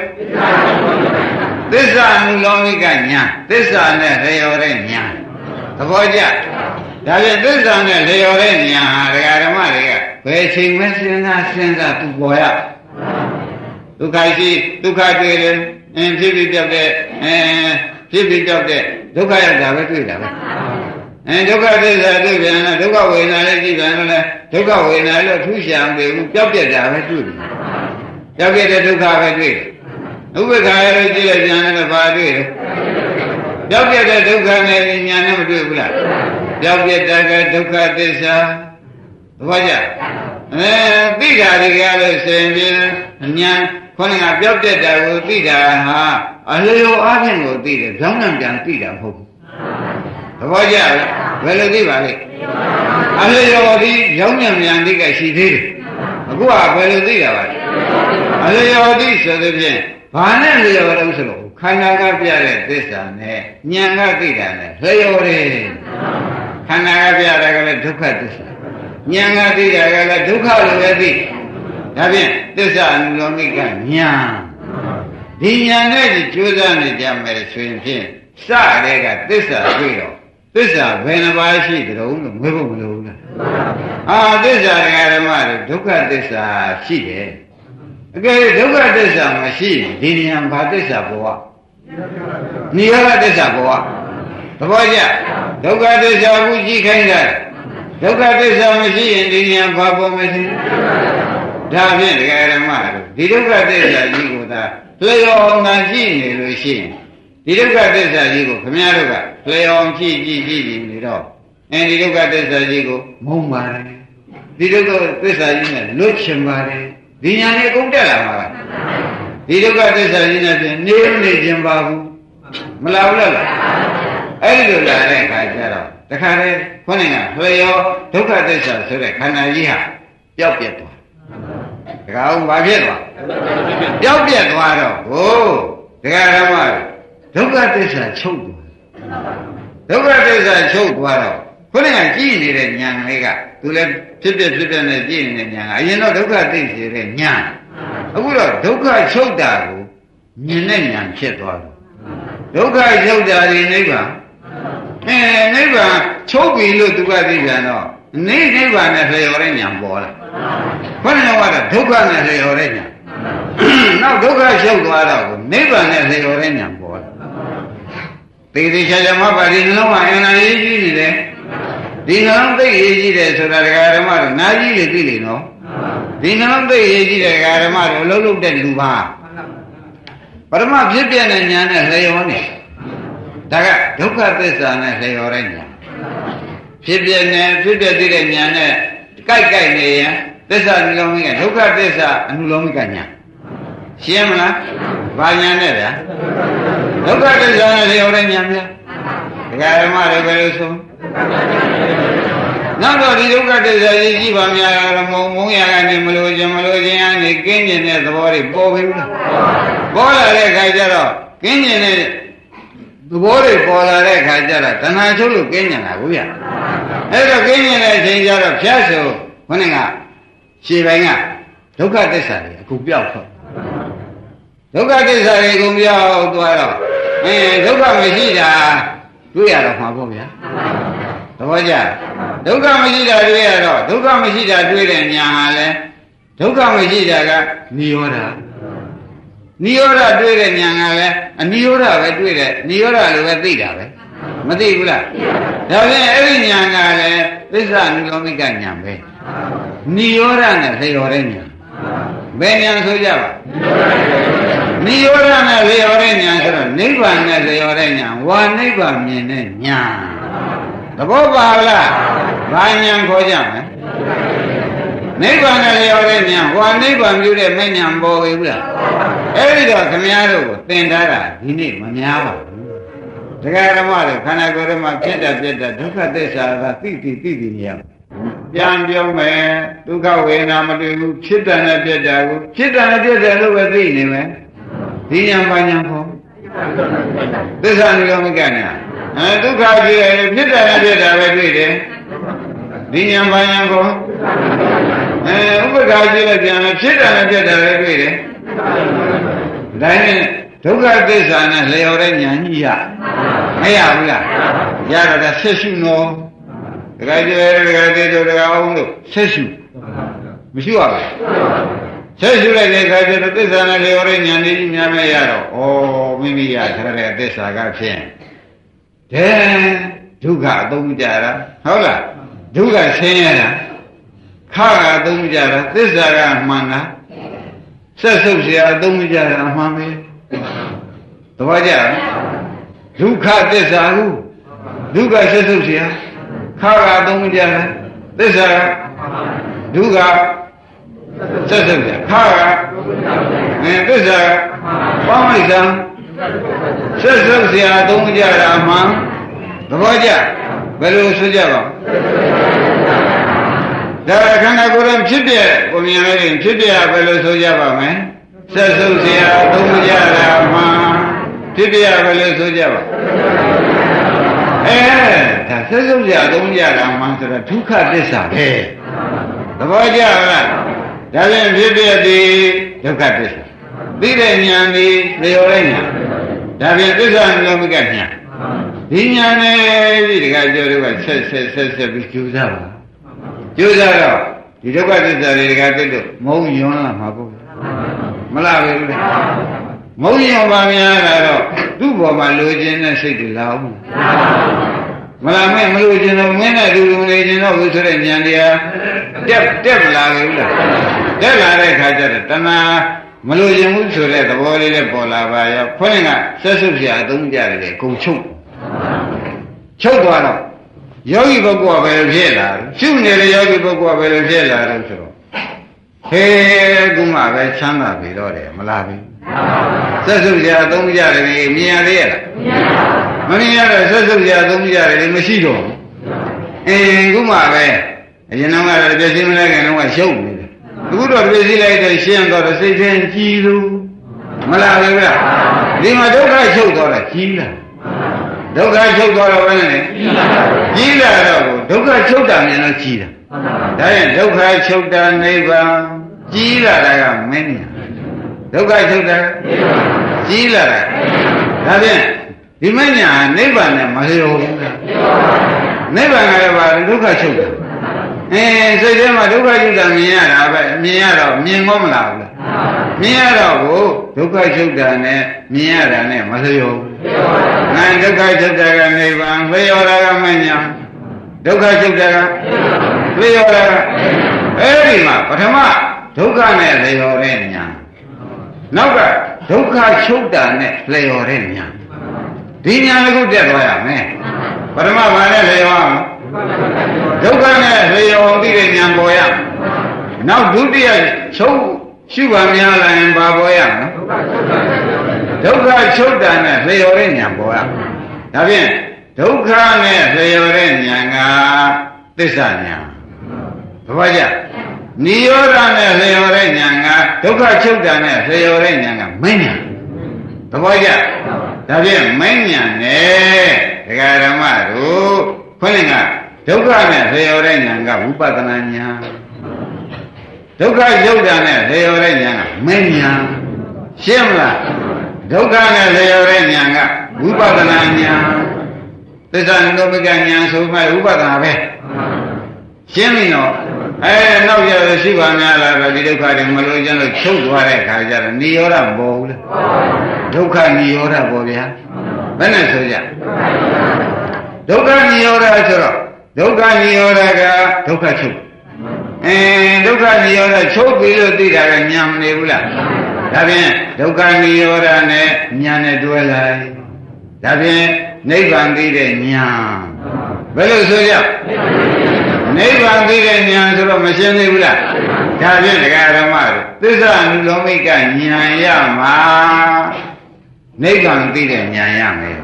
သစ္စာအနုလောမိကညာသစ္စာနဲ့လျောတဲ့ညာ သဘောကျဒါပြန်သစ္စာနဲ့လျောတဲ့ညာဟာဒကာဓမ္မတွေကဘယ်ချိန်မှစဉ်းစားစဉ်းစားသူပေါ်ရဒုက္ခရှိဒုက္ခတွေ့တယ်အင်းဖြစ်ဖြစ်ပြောက်တဲ့အဲဖြစ်ဖြစ်ပြောက်တဲ့ဒုက္ခရောက်တာပဲတွေ့တာပဲအဲဒုက္ခသစ္စာတွေ့ပြန်လားဒုက္ခဝေဒနာလည်းကြည့်ပြန်လားဒုက္ခဝေဒနာလည်းထူးရှာမတွေ့ဘူးပြောက်ပြက်တာပဲတွေ့တယ်ပြောက်ပြက်တဲ့ဒုက္ခပဲတွေ့တယ်ဥပ္ပခါရလို့ကြည့်လိုက်ပြန်လည်းဘာတွေ့တယ် ပြောက်ပြက်တဲ့ဒုက္ခနဲ့ညာနဲ့မတွေ့ဘူးလားပြောက်ပြက်တာကဒုက္ခသစ္စာသဘောကျအဲသိတာတွေကလို့ဆိုရင်ညာခေါင်းကပြောက်ပြက်တာကိုသိတာဟာအလျော်အားဖြင့်ကိုသိတယ်ကြောင်းငံပြန်သိတာမဟုတ်ဘူးသဘောကျလားဘယ်လိုသိပါလဲအလျော်ဒီကြောင်းငံပြန်သိကရှိသေးတယ်အခုကဘယ်လိုသိတာပါလဲအလျော်ဒီဆိုတဲ့ဖြင့်ဘာနဲ့လျော်တော့ဆိုလို့ ခန္ဓာကပြတဲ့သစ္စာနဲ့ဉာဏ်ကသိတာနဲ့လျော်တယ်ခန္ဓာကပြတာကလည်းဒုက္ခသစ္စာဉာဏ်ကသိတာကလည်းဒုက္ခလိုပဲသိဒါဖြင့်သစ္စာအနုလောမိကညာဒီညာနဲ့ကြိုးစားနေကြမယ်ဆိုရင်ဖြင့်စတဲ့ကသစ္စာတွေ့တော့သစ္စာဘယ်နှပါးရှိကြုံလို့မွေးဖို့မလိုဘူးလားအာသစ္စာဓမ္မတွေဒုက္ခသစ္စာရှိတယ် အကယ်ဒုက္ခသစ္စာမရှိရင်ဒီဉာဏ်ဘာသစ္စာဘောနိရောဓသစ္စာဘောသဘောကျဒုက္ခသစ္စာကိုကြည့်ခိုင်းတာဒုက္ခသစ္စာမရှိရင်ဒီဉာဏ်ဘာပေါ်မရှိဒါဖြင့်ဒကာရမတို့ဒီဒုက္ခသစ္စာကြီးကိုသာလျော်အောင်သာကြည့်နေလို့ရှိရင်ဒီဒုက္ခသစ္စာကြီးကိုခမည်းတော်ကလျော်အောင်ကြည့်ကြည့်ကြည့်ပြီးနေတော့အဲဒီဒုက္ခသစ္စာကြီးကိုမုန်းပါတယ်ဒီဒုက္ခသစ္စာကြီးနဲ့လွတ်ချင်ပါတယ် ဒီညာနဲ့ကုန်တက်လာမှာဒီဒုက္ခသစ္စာကြီးနဲ့ပြင်နေနေခြင်းပါဘူးမလာဘူးလားအဲ့ဒီလိုလာတဲ့အခါကျတော့တခါတည်းခေါင်းကလျော်ဒုက္ခသစ္စာဆိုတဲ့ခန္ဓာကြီးဟာပျောက်ပြတ်သွားဒကာအောင်ဘာဖြစ်သွားပျောက်ပြတ်သွားတော့ဟိုဒကာဓမ္မဒုက္ခသစ္စာချုပ်သွားဒုက္ခသစ္စာချုပ်သွားတော့ ခုနကကြည်နေတဲ့ဉာဏ်လေးကသူလည်းဖြစ်ဖြစ်ဖြစ်ဖြစ်နဲ့ကြည်နေတဲ့ဉာဏ်ကအရင်တော့ဒုက္ခသိစေတဲ့ဉာဏ်အခုတော့ဒုက္ခချုပ်တာကိုမြင်တဲ့ဉာဏ်ဖြစ်သွားတယ်ဒုက္ခချုပ်တာဒီနိဗ္ဗာန်အဲနိဗ္ဗာန်ချုပ်ပြီလို့သူကသိပြန်တော့နိနိဗ္ဗာန်နဲ့လျော်တဲ့ဉာဏ်ပေါ်လာဘယ်လိုကတော့ဒုက္ခနဲ့လျော်တဲ့ဉာဏ်နောက်ဒုက္ခချုပ်သွားတော့နိဗ္ဗာန်နဲ့လျော်တဲ့ဉာဏ်ပေါ်လာသေသေးချာချာမှပါဒီနှလုံးမှာအင်္ဂါရေးကြည့်နေတယ် ဒီနှလုံးသိရေးကြည့်တယ်ဆိုတာဒကာဓမ္မတို့နားကြီးလေသိလေနော်ဒီနှလုံးသိရေးကြည့်တဲ့ဒကာဓမ္မတို့အလုံးလုံးတဲ့လူပါပရမဖြစ်ပြတဲ့ဉာဏ်နဲ့လျော်နေဒါကဒုက္ခသစ္စာနဲ့လျော်တဲ့ဉာဏ်ဖြစ်ပြနေဖြစ်ပြသိတဲ့ဉာဏ်နဲ့ကြိုက်ကြိုက်နေရင်သစ္စာအနုလောမိကဒုက္ခသစ္စာအနုလောမိကညာရှင်းမလားဘာညာနဲ့ဗျာဒုက္ခသစ္စာနဲ့လျော်တဲ့ညာဗျာဒကာဓမ္မတွေပဲလို့ဆို နောက်တော့ဒီဒုက္ခသစ္စာကြီးကြည့်ပါများတော့မုံမုံရကနေမလို့ခြင်းမလို့ခြင်းအနေကင်းကျင်တဲ့သဘောတွေပေါ်ပြီလားပေါ်လာတဲ့အခါကျတော့ကင်းကျင်တဲ့သဘောတွေပေါ်လာတဲ့အခါကျတော့တဏှာချုပ်လို့ကင်းကျင်တာကိုဗျာအဲ့တော့ကင်းကျင်တဲ့အချိန်ကျတော့ဖြတ်ဆိုခொနဲ့ကရှေပိုင်းကဒုက္ခသစ္စာတွေအခုပြောက်သွားဒုက္ခသစ္စာတွေအခုပြောက်သွားတော့အဲဒုက္ခမရှိတာတွေ့ရတော့မှာပေါ့ဗျာ သဘောကျဒုက္ခမရှိတာတွေ့ရတော့ဒုက္ခမရှိတာတွေ့တဲ့ညာဟာလဲဒုက္ခမရှိတာကနိရောဓနိရောဓတွေ့တဲ့ညာကလည်းအနိရောဓပဲတွေ့တဲ့နိရောဓလိုပဲသိတာပဲမသိဘူးလားဒါဖြင့်အဲ့ဒီညာကလည်းသစ္စာနုလောမိကညာပဲနိရောဓနဲ့လျော်တဲ့ညာဘယ်ညာဆိုကြပါနိရောဓနဲ့လျော်တဲ့ညာဆိုတော့နိဗ္ဗာန်နဲ့လျော်တဲ့ညာဝါနိဗ္ဗာန်မြင်တဲ့ညာ သဘောပါလားဘာညာခေါ်ကြမလဲနိဗ္ဗာန်နဲ့လျော်တဲ့ညာဟောနိဗ္ဗာန်ပြုတဲ့မဲ့ညာပေါ်ပြီဘူးလားအဲ့ဒီတော့ခမည်းတော်ကိုသင်ထားတာဒီနေ့မများပါဘူးတရားဓမ္မတွေခန္ဓာကိုယ်ထဲမှာဖြစ်တာပြက်တာဒုက္ခသစ္စာကသိသိသိသိနေရပြန်ပြောမယ်ဒုက္ခဝေဒနာမတွေ့ဘူးဖြစ်တယ်နဲ့ပြက်တာကိုဖြစ်တယ်နဲ့ပြက်တယ်လို့ပဲသိနေမယ်ဒီညာပါညာပေါ်သစ္စာနိရောမကနဲ့ အဲဒုက္ခကြည့်ရတယ်ဖြစ်တယ်နဲ့ပြက်တာပဲတွေ့တယ်ဒီညာပါညာပေါ်အဲဥပ္ပဒါကြည့်လိုက်ပြန်မယ်ဖြစ်တယ်နဲ့ပြက်တာပဲတွေ့တယ်ဒါနဲ့ဒုက္ခသစ္စာနဲ့လျော်တဲ့ဉာဏ်ကြီးရမရဘူးလားရတော့ဒါဆက်ရှုနော်ဒကာကျေဒကာတေတို့ဒကာအောင်လို့ဆက်ရှုမရှိပါဘူးဆက်ရှုလိုက်တဲ့အခါကျတော့သစ္စာနဲ့လျော်တဲ့ဉာဏ်ကြီးများမရတော့ဩမိမိရထားတဲ့သစ္စာကဖြင့် တဲ့ဒုက္ခအသုံးကြတာဟုတ်လားဒုက္ခဆင်းရဲတာခါကအသုံးကြတာသစ္စာကမှန်တာဆက်ဆုပ်เสียအသုံးကြတာအမှန်ပဲသဘောကျလားဒုက္ခသစ္စာဟုဒုက္ခဆက်ဆုပ်เสียခါကအသုံးကြတာသစ္စာကဒုက္ခဆက်ဆုပ်เสียခါကအဲသစ္စာကပေါင်းလိုက်စမ်း ဆွတ်ဆုတ်စရာသုံးကြတာမှသဘောကျဘယ်လိုဆွကြပါဒါခန္ဓာကိုယ်ရင်ဖြစ်ပြကိုမြင်လိုက်ရင်ဖြစ်ပြဘယ်လိုဆိုကြပါမလဲဆက်စုပ်စရာသုံးကြတာမှဖြစ်ပြဘယ်လိုဆိုကြပါအဲဒါဆက်စုပ်စရာသုံးကြတာမှဆိုတာဒုက္ခသစ္စာပဲသဘောကျလားဒါဖြင့်ဖြစ်ပြသည်ဒုက္ခသစ္စာ သိတဲ့ဉာဏ်သည်လျော်တဲ့ဉာဏ်ဒါပြန်သစ္စာမျိုးမကဉာဏ်ဒီညာနဲ့ဒီတကကြောတို့ကဆက်ဆက်ဆက်ဆက်ပြီးကြိုးစားပါကြိုးစားတော့ဒီဒုက္ခသစ္စာတွေတကသိလို့မုံယွန်းလာမှာပေါ့မလားပဲလေမုံယွန်းပါများတာတော့သူ့ဘောမှာလိုချင်တဲ့စိတ်တွေလာအောင်မလားမဲမလို့ခြင်းတော့မင်းနဲ့သူလူနေခြင်းတော့ဘူးဆိုတဲ့ဉာဏ်တရားတက်တက်လာပြီလားတက်လာတဲ့ခါကျတော့တဏှာ မလို့ခြင်းဘူးဆိုတဲ့သဘောလေးလည်းပေါ်လာပါရောခွင်းကဆက်စုပ်ပြအသုံးကြတယ်လေကုံချုပ်ချုပ်သွားတော့ယောဂီပုဂ္ဂိုလ်ကဘယ်လိုဖြစ်လာလဲရှုနေတဲ့ယောဂီပုဂ္ဂိုလ်ကဘယ်လိုဖြစ်လာလဲဆိုတော့ဟေးကုမပဲချမ်းသာပြီတော့တယ်မလားပြီဆက်စုပ်ကြအသုံးကြတယ်မြင်ရသေးရဲ့လားမမြင်ရတော့ဆက်စုပ်ကြအသုံးကြတယ်မရှိတော့ဘူးအင်းကုမပဲအရင်တော့ကတော့ပြည့်စည်မလိုက်ခင်တော့ရှုပ်နေတယ် အခုတော့ပြည့်စည်လိုက်တော့ရှင်းတော့စိတ်ထဲကြည်လို့မလားပဲဗျဒီမှာဒုက္ခချုပ်တော့တာကြီးလားဒုက္ခချုပ်သွားတော့ဘယ်နဲ့ကြီးလာတော့ဒုက္ခချုပ်တာမြင်တော့ကြီးတာဒါရင်ဒုက္ခချုပ်တာနိဗ္ဗာန်ကြီးလာတာကမင်းညာဒုက္ခချုပ်တာကြီးလာတာဒါဖြင့်ဒီမညာနိဗ္ဗာန်နဲ့မလျော်ဘူးလားနိဗ္ဗာန်ကလည်းပါဒုက္ခချုပ်တာ အဲစိတ်ထဲမှာဒုက္ခချုပ်တာမြင်ရတာပဲမြင်ရတော့မြင်ကောမလားဘူးလားမြင်ရတော့ကိုဒုက္ခချုပ်တာနဲ့မြင်ရတာနဲ့မလျော်ဘူးငါဒုက္ခချုပ်တာကနိဗ္ဗာန်လျော်တာကမညာဒုက္ခချုပ်တာကလျော်တာကအဲ့ဒီမှာပထမဒုက္ခနဲ့လျော်တဲ့ညာနောက်ကဒုက္ခချုပ်တာနဲ့လျော်တဲ့ညာဒီညာတစ်ခုတက်သွားရမယ်ပထမဘာနဲ့လျော်အောင် ဒုက္ခနဲ့လျော်အောင်သိတဲ့ညာပေါ်ရနောက်ဒုတိယချုပ်ရှုပါများလာရင်ဘာပေါ်ရမလဲဒုက္ခချုပ်တာနဲ့လျော်တဲ့ညာပေါ်ရဒါဖြင့်ဒုက္ခနဲ့လျော်တဲ့ညာကသစ္စာညာဘဘာကြနိရောဓနဲ့လျော်တဲ့ညာကဒုက္ခချုပ်တာနဲ့လျော်တဲ့ညာကမင်းညာသဘောကျဒါဖြင့်မင်းညာနဲ့ဒကာဓမ္မတို့ခွင့်က ဒုက္ခနဲ့လျော်တဲ့ညာကဝိပဿနာညာဒုက္ခချုပ်တာနဲ့လျော်တဲ့ညာကမင်းညာရှင်းမလားဒုက္ခနဲ့လျော်တဲ့ညာကဝိပဿနာညာသစ္စာနိရောဓကညာဆိုမှဝိပဿနာပဲရှင်းပြီနော်အဲနောက်ရရှိပါများလားပဲဒီဒုက္ခတွေမလို့ကျန်လို့ချုပ်သွားတဲ့ခါကျတော့និရောဓမပေါ်ဘူးလေဒုက္ခនិရောဓပေါ်ဗျာဘယ်နဲ့ဆိုကြဒုက္ခនិရောဓဆိုတော့ ဒုက္ခနိရောဓကဒုက္ခချုပ်အင်းဒုက္ခနိရောဓချုပ်ပြီးလို့သိတာကညာမနေဘူးလားဒါဖြင့်ဒုက္ခနိရောဓနဲ့ညာနဲ့တွဲလိုက်ဒါဖြင့်နိဗ္ဗာန်သိတဲ့ညာဘယ်လိုဆိုရနိဗ္ဗာန်သိတဲ့ညာဆိုတော့မရှင်းသေးဘူးလားဒါဖြင့်ဒကာဓမ္မတို့သစ္စာနုလောမိကညာရမှာနိဗ္ဗာန်သိတဲ့ညာရမယ်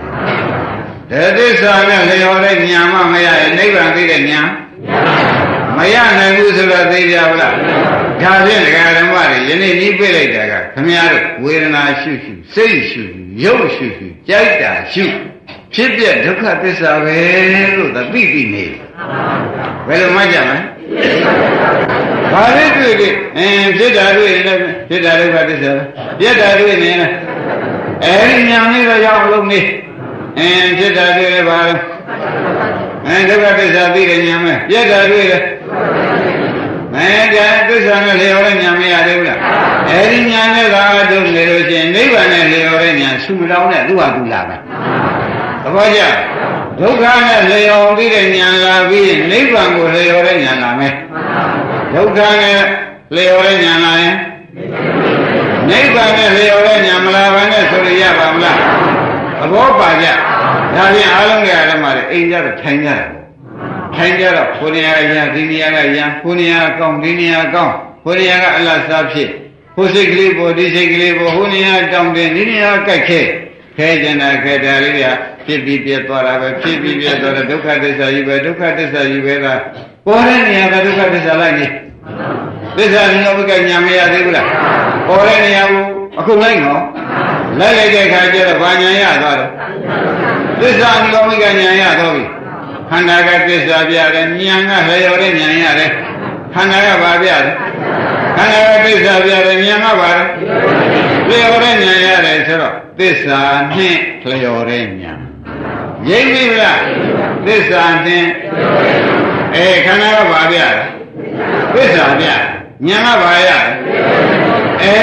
တသစ္စာနဲ့လျော်တဲ့ဉာဏ်မှမရရင်နိဗ္ဗာန်သိတဲ့ဉာဏ်မရနိုင်ဘူးဆိုတော့သိကြဘူးလားဒါဖြင့်ဒကာဓမ္မတွေယနေ့ကြီးပြလိုက်တာကခမည်းတော်ဝေဒနာရှုရှုစိတ်ရှုရှုရုပ်ရှုရှုကြိုက်တာရှုဖြစ်ပြဒုက္ခသစ္စာပဲလို့သိသိနေဘယ်လိုမှကြမလဲဘာလေးတွေ့တွေ့အင်းဖြစ်တာတွေ့ရင်လည်းဖြစ်တာဒုက္ခသစ္စာပဲပြက်တာတွေ့နေရင်အဲဒီညာလေးတော့ရောက်လို့နေ အင်းဖြစ်တာတွေ့လည်းပါအဲဒုက္ခသစ္စာသိတယ်ညာမဲပြက်တာတွေ့တယ်အဲဒါသစ္စာနဲ့လျော်တဲ့ညာမရသေးဘူးလားအဲဒီညာနဲ့သာတို့နေလို့ရှိရင်နိဗ္ဗာန်နဲ့လျော်တဲ့ညာဆူလောင်းတဲ့သူ့ဟာသူလာမယ်သဘောကျဒုက္ခနဲ့လျော်ပြီးတဲ့ညာလာပြီးနိဗ္ဗာန်ကိုလျော်တဲ့ညာလာမယ်ဒုက္ခနဲ့လျော်တဲ့ညာလာရင်နိဗ္ဗာန်နဲ့လျော်တဲ့ညာမလာဘဲနဲ့ဆိုရရပါမလား သဘောပါကြဒါဖြင့်အားလုံးကဓမ္မတွေအိမ်ကြတော့ထိုင်ကြတယ်ထိုင်ကြတော့ကိုနေရာကရဒီနေရာကရကိုနေရာကောင်းဒီနေရာကောင်းကိုနေရာကအလတ်စားဖြစ်ဟိုစိတ်ကလေးပေါ်ဒီစိတ်ကလေးပေါ်ဟိုနေရာတောင်းတယ်ဒီနေရာကြိုက်ခဲခဲကျင်တာခဲတာလေးကဖြစ်ပြီးပြတ်သွားတာပဲဖြစ်ပြီးပြတ်သွားတဲ့ဒုက္ခသစ္စာကြီးပဲဒုက္ခသစ္စာကြီးပဲကပေါ်တဲ့နေရာကဒုက္ခသစ္စာလိုက်နေသစ္စာလုံးဝကညာမရသေးဘူးလားပေါ်တဲ့နေရာကိုအခုလိုက်နော် လိုက်လိုက်တဲ့အခါကျတော့ဘာညာရသွားတယ်သစ္စာလုံးဝကညာရသွားပြီခန္ဓာကသစ္စာပြတယ်ဉာဏ်ကလျော်တဲ့ဉာဏ်ရတယ်ခန္ဓာကဘာပြတယ်ခန္ဓာကသစ္စာပြတယ်ဉာဏ်ကဘာလဲလျော်တဲ့ဉာဏ်ရတယ်ဆိုတော့သစ္စာနှင့်လျော်တဲ့ဉာဏ်ရိပ်ပြီလားသစ္စာနှင့်အဲခန္ဓာကဘာပြတယ်သစ္စာပြဉာဏ်ကဘာရအဲ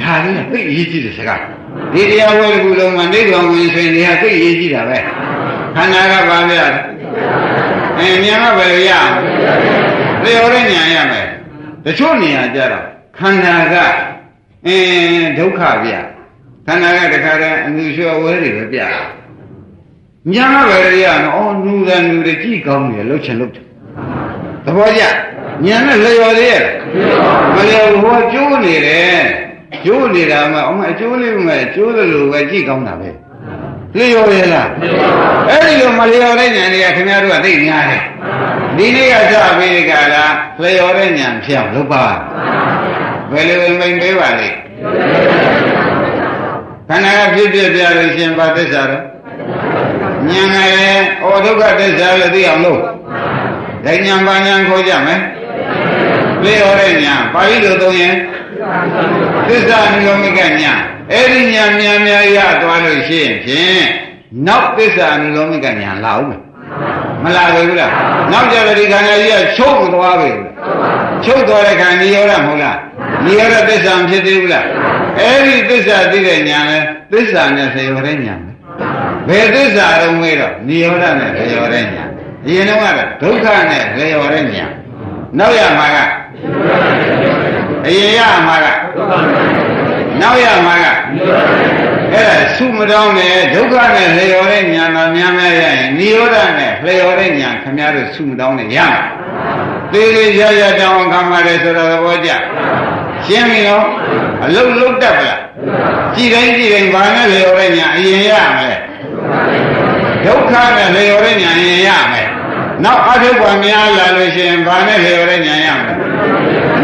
ဒါလေးကသိအရေးကြီးတဲ့စကား ဒီတရားဝဲတစ်ခုလုံးမှာနိဗ္ဗာန်ဝင်ဆိုရင်ဒီဟာသိအရေးကြီးတာပဲခန္ဓာကဘာပြတယ်အဲဉာဏ်ကဘယ်လိုရလျော်တဲ့ဉာဏ်ရမယ်တချို့နေရာကြတော့ခန္ဓာကအင်းဒုက္ခပြခန္ဓာကတခါတည်းအမှုလျှော်ဝဲတွေပဲပြညာကပဲရနော်အော်နူတယ်နူတယ်ကြည့်ကောင်းတယ်လှုပ်ချင်လှုပ်တယ်သဘောကျညာနဲ့လျော်သေးရဲ့မလျော်ဘူးဟောကျိုးနေတယ် ကျိုးနေတာမှအမအကျိုးလေးမှကျိုးတယ်လို့ပဲကြည့်ကောင်းတာပဲလျော်ရဲ့လားအဲ့ဒီလိုမလျော်တဲ့ညာတွေကခင်ဗျားတို့ကသိများတယ်ဒီနေ့ကစပြီးကြတာလျော်တဲ့ညာဖြစ်အောင်လုပ်ပါဘယ်လိုမိန်ပေးပါလိမ့်ခန္ဓာကဖြစ်ဖြစ်ပြလို့ရှင်ပါသစ္စာတော့ဉာဏ်နဲ့ဩဒုက္ခသစ္စာလို့သိအောင်လို့ဒိဉာဏ်ပါဉာဏ်ခေါ်ကြမယ်လျော်တဲ့ဉာဏ်ပါဠိလိုသုံးရင် သစ္စာနိရောမိကဉာဏ်အဲ့ဒီဉာဏ်များများရသွားလို့ရှိရင်ဖြင့်နောက်သစ္စာနိရောမိကဉာဏ်လာဦးမယ်မလာဘူးလားနောက်ကြတဲ့ဒီခန္ဓာကြီးကချုပ်သွားပြီချုပ်သွားတဲ့ခန္ဓာနိရောဓမဟုတ်လားနိရောဓသစ္စာမဖြစ်သေးဘူးလားအဲ့ဒီသစ္စာသိတဲ့ဉာဏ်လဲသစ္စာနဲ့သေရတဲ့ဉာဏ်ပဲဘယ်သစ္စာတော့မေးတော့နိရောဓနဲ့သေရတဲ့ဉာဏ်အရင်တော့ကဒုက္ခနဲ့သေရတဲ့ဉာဏ်နောက်ရမှာက အရင်ရမှာကနောက်ရမှာကအဲ့ဒါသုမတောင်းနဲ့ဒုက္ခနဲ့လျော်တဲ့ဉာဏ်တော်များများရရင်နိရောဓနဲ့လျော်တဲ့ဉာဏ်ခင်ဗျားတို့သုမတောင်းနဲ့ရမှာသေးသေးရရတောင်းခံပါတယ်ဆိုတော့သဘောကျရှင်းပြီနော်အလုတ်လုတ်တတ်ပလားကြည်တိုင်းကြည်တိုင်းဘာနဲ့လျော်တဲ့ညာအရင်ရမယ်ဒုက္ခနဲ့လျော်တဲ့ညာအရင်ရမယ်နောက်အထုပ်ပါများလာလို့ရှိရင်ဘာနဲ့လျော်တဲ့ညာရမယ်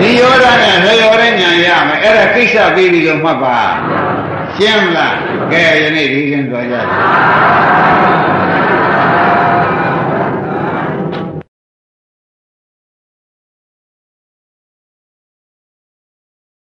နိရောဓနဲ့လျော်တဲ့ညာရမယ်အဲ့ဒါကိစ္စပြီးပြီလို့မှတ်ပါရှင်းမလားကဲယနေ့ဒီရင်တော်ကြတယ်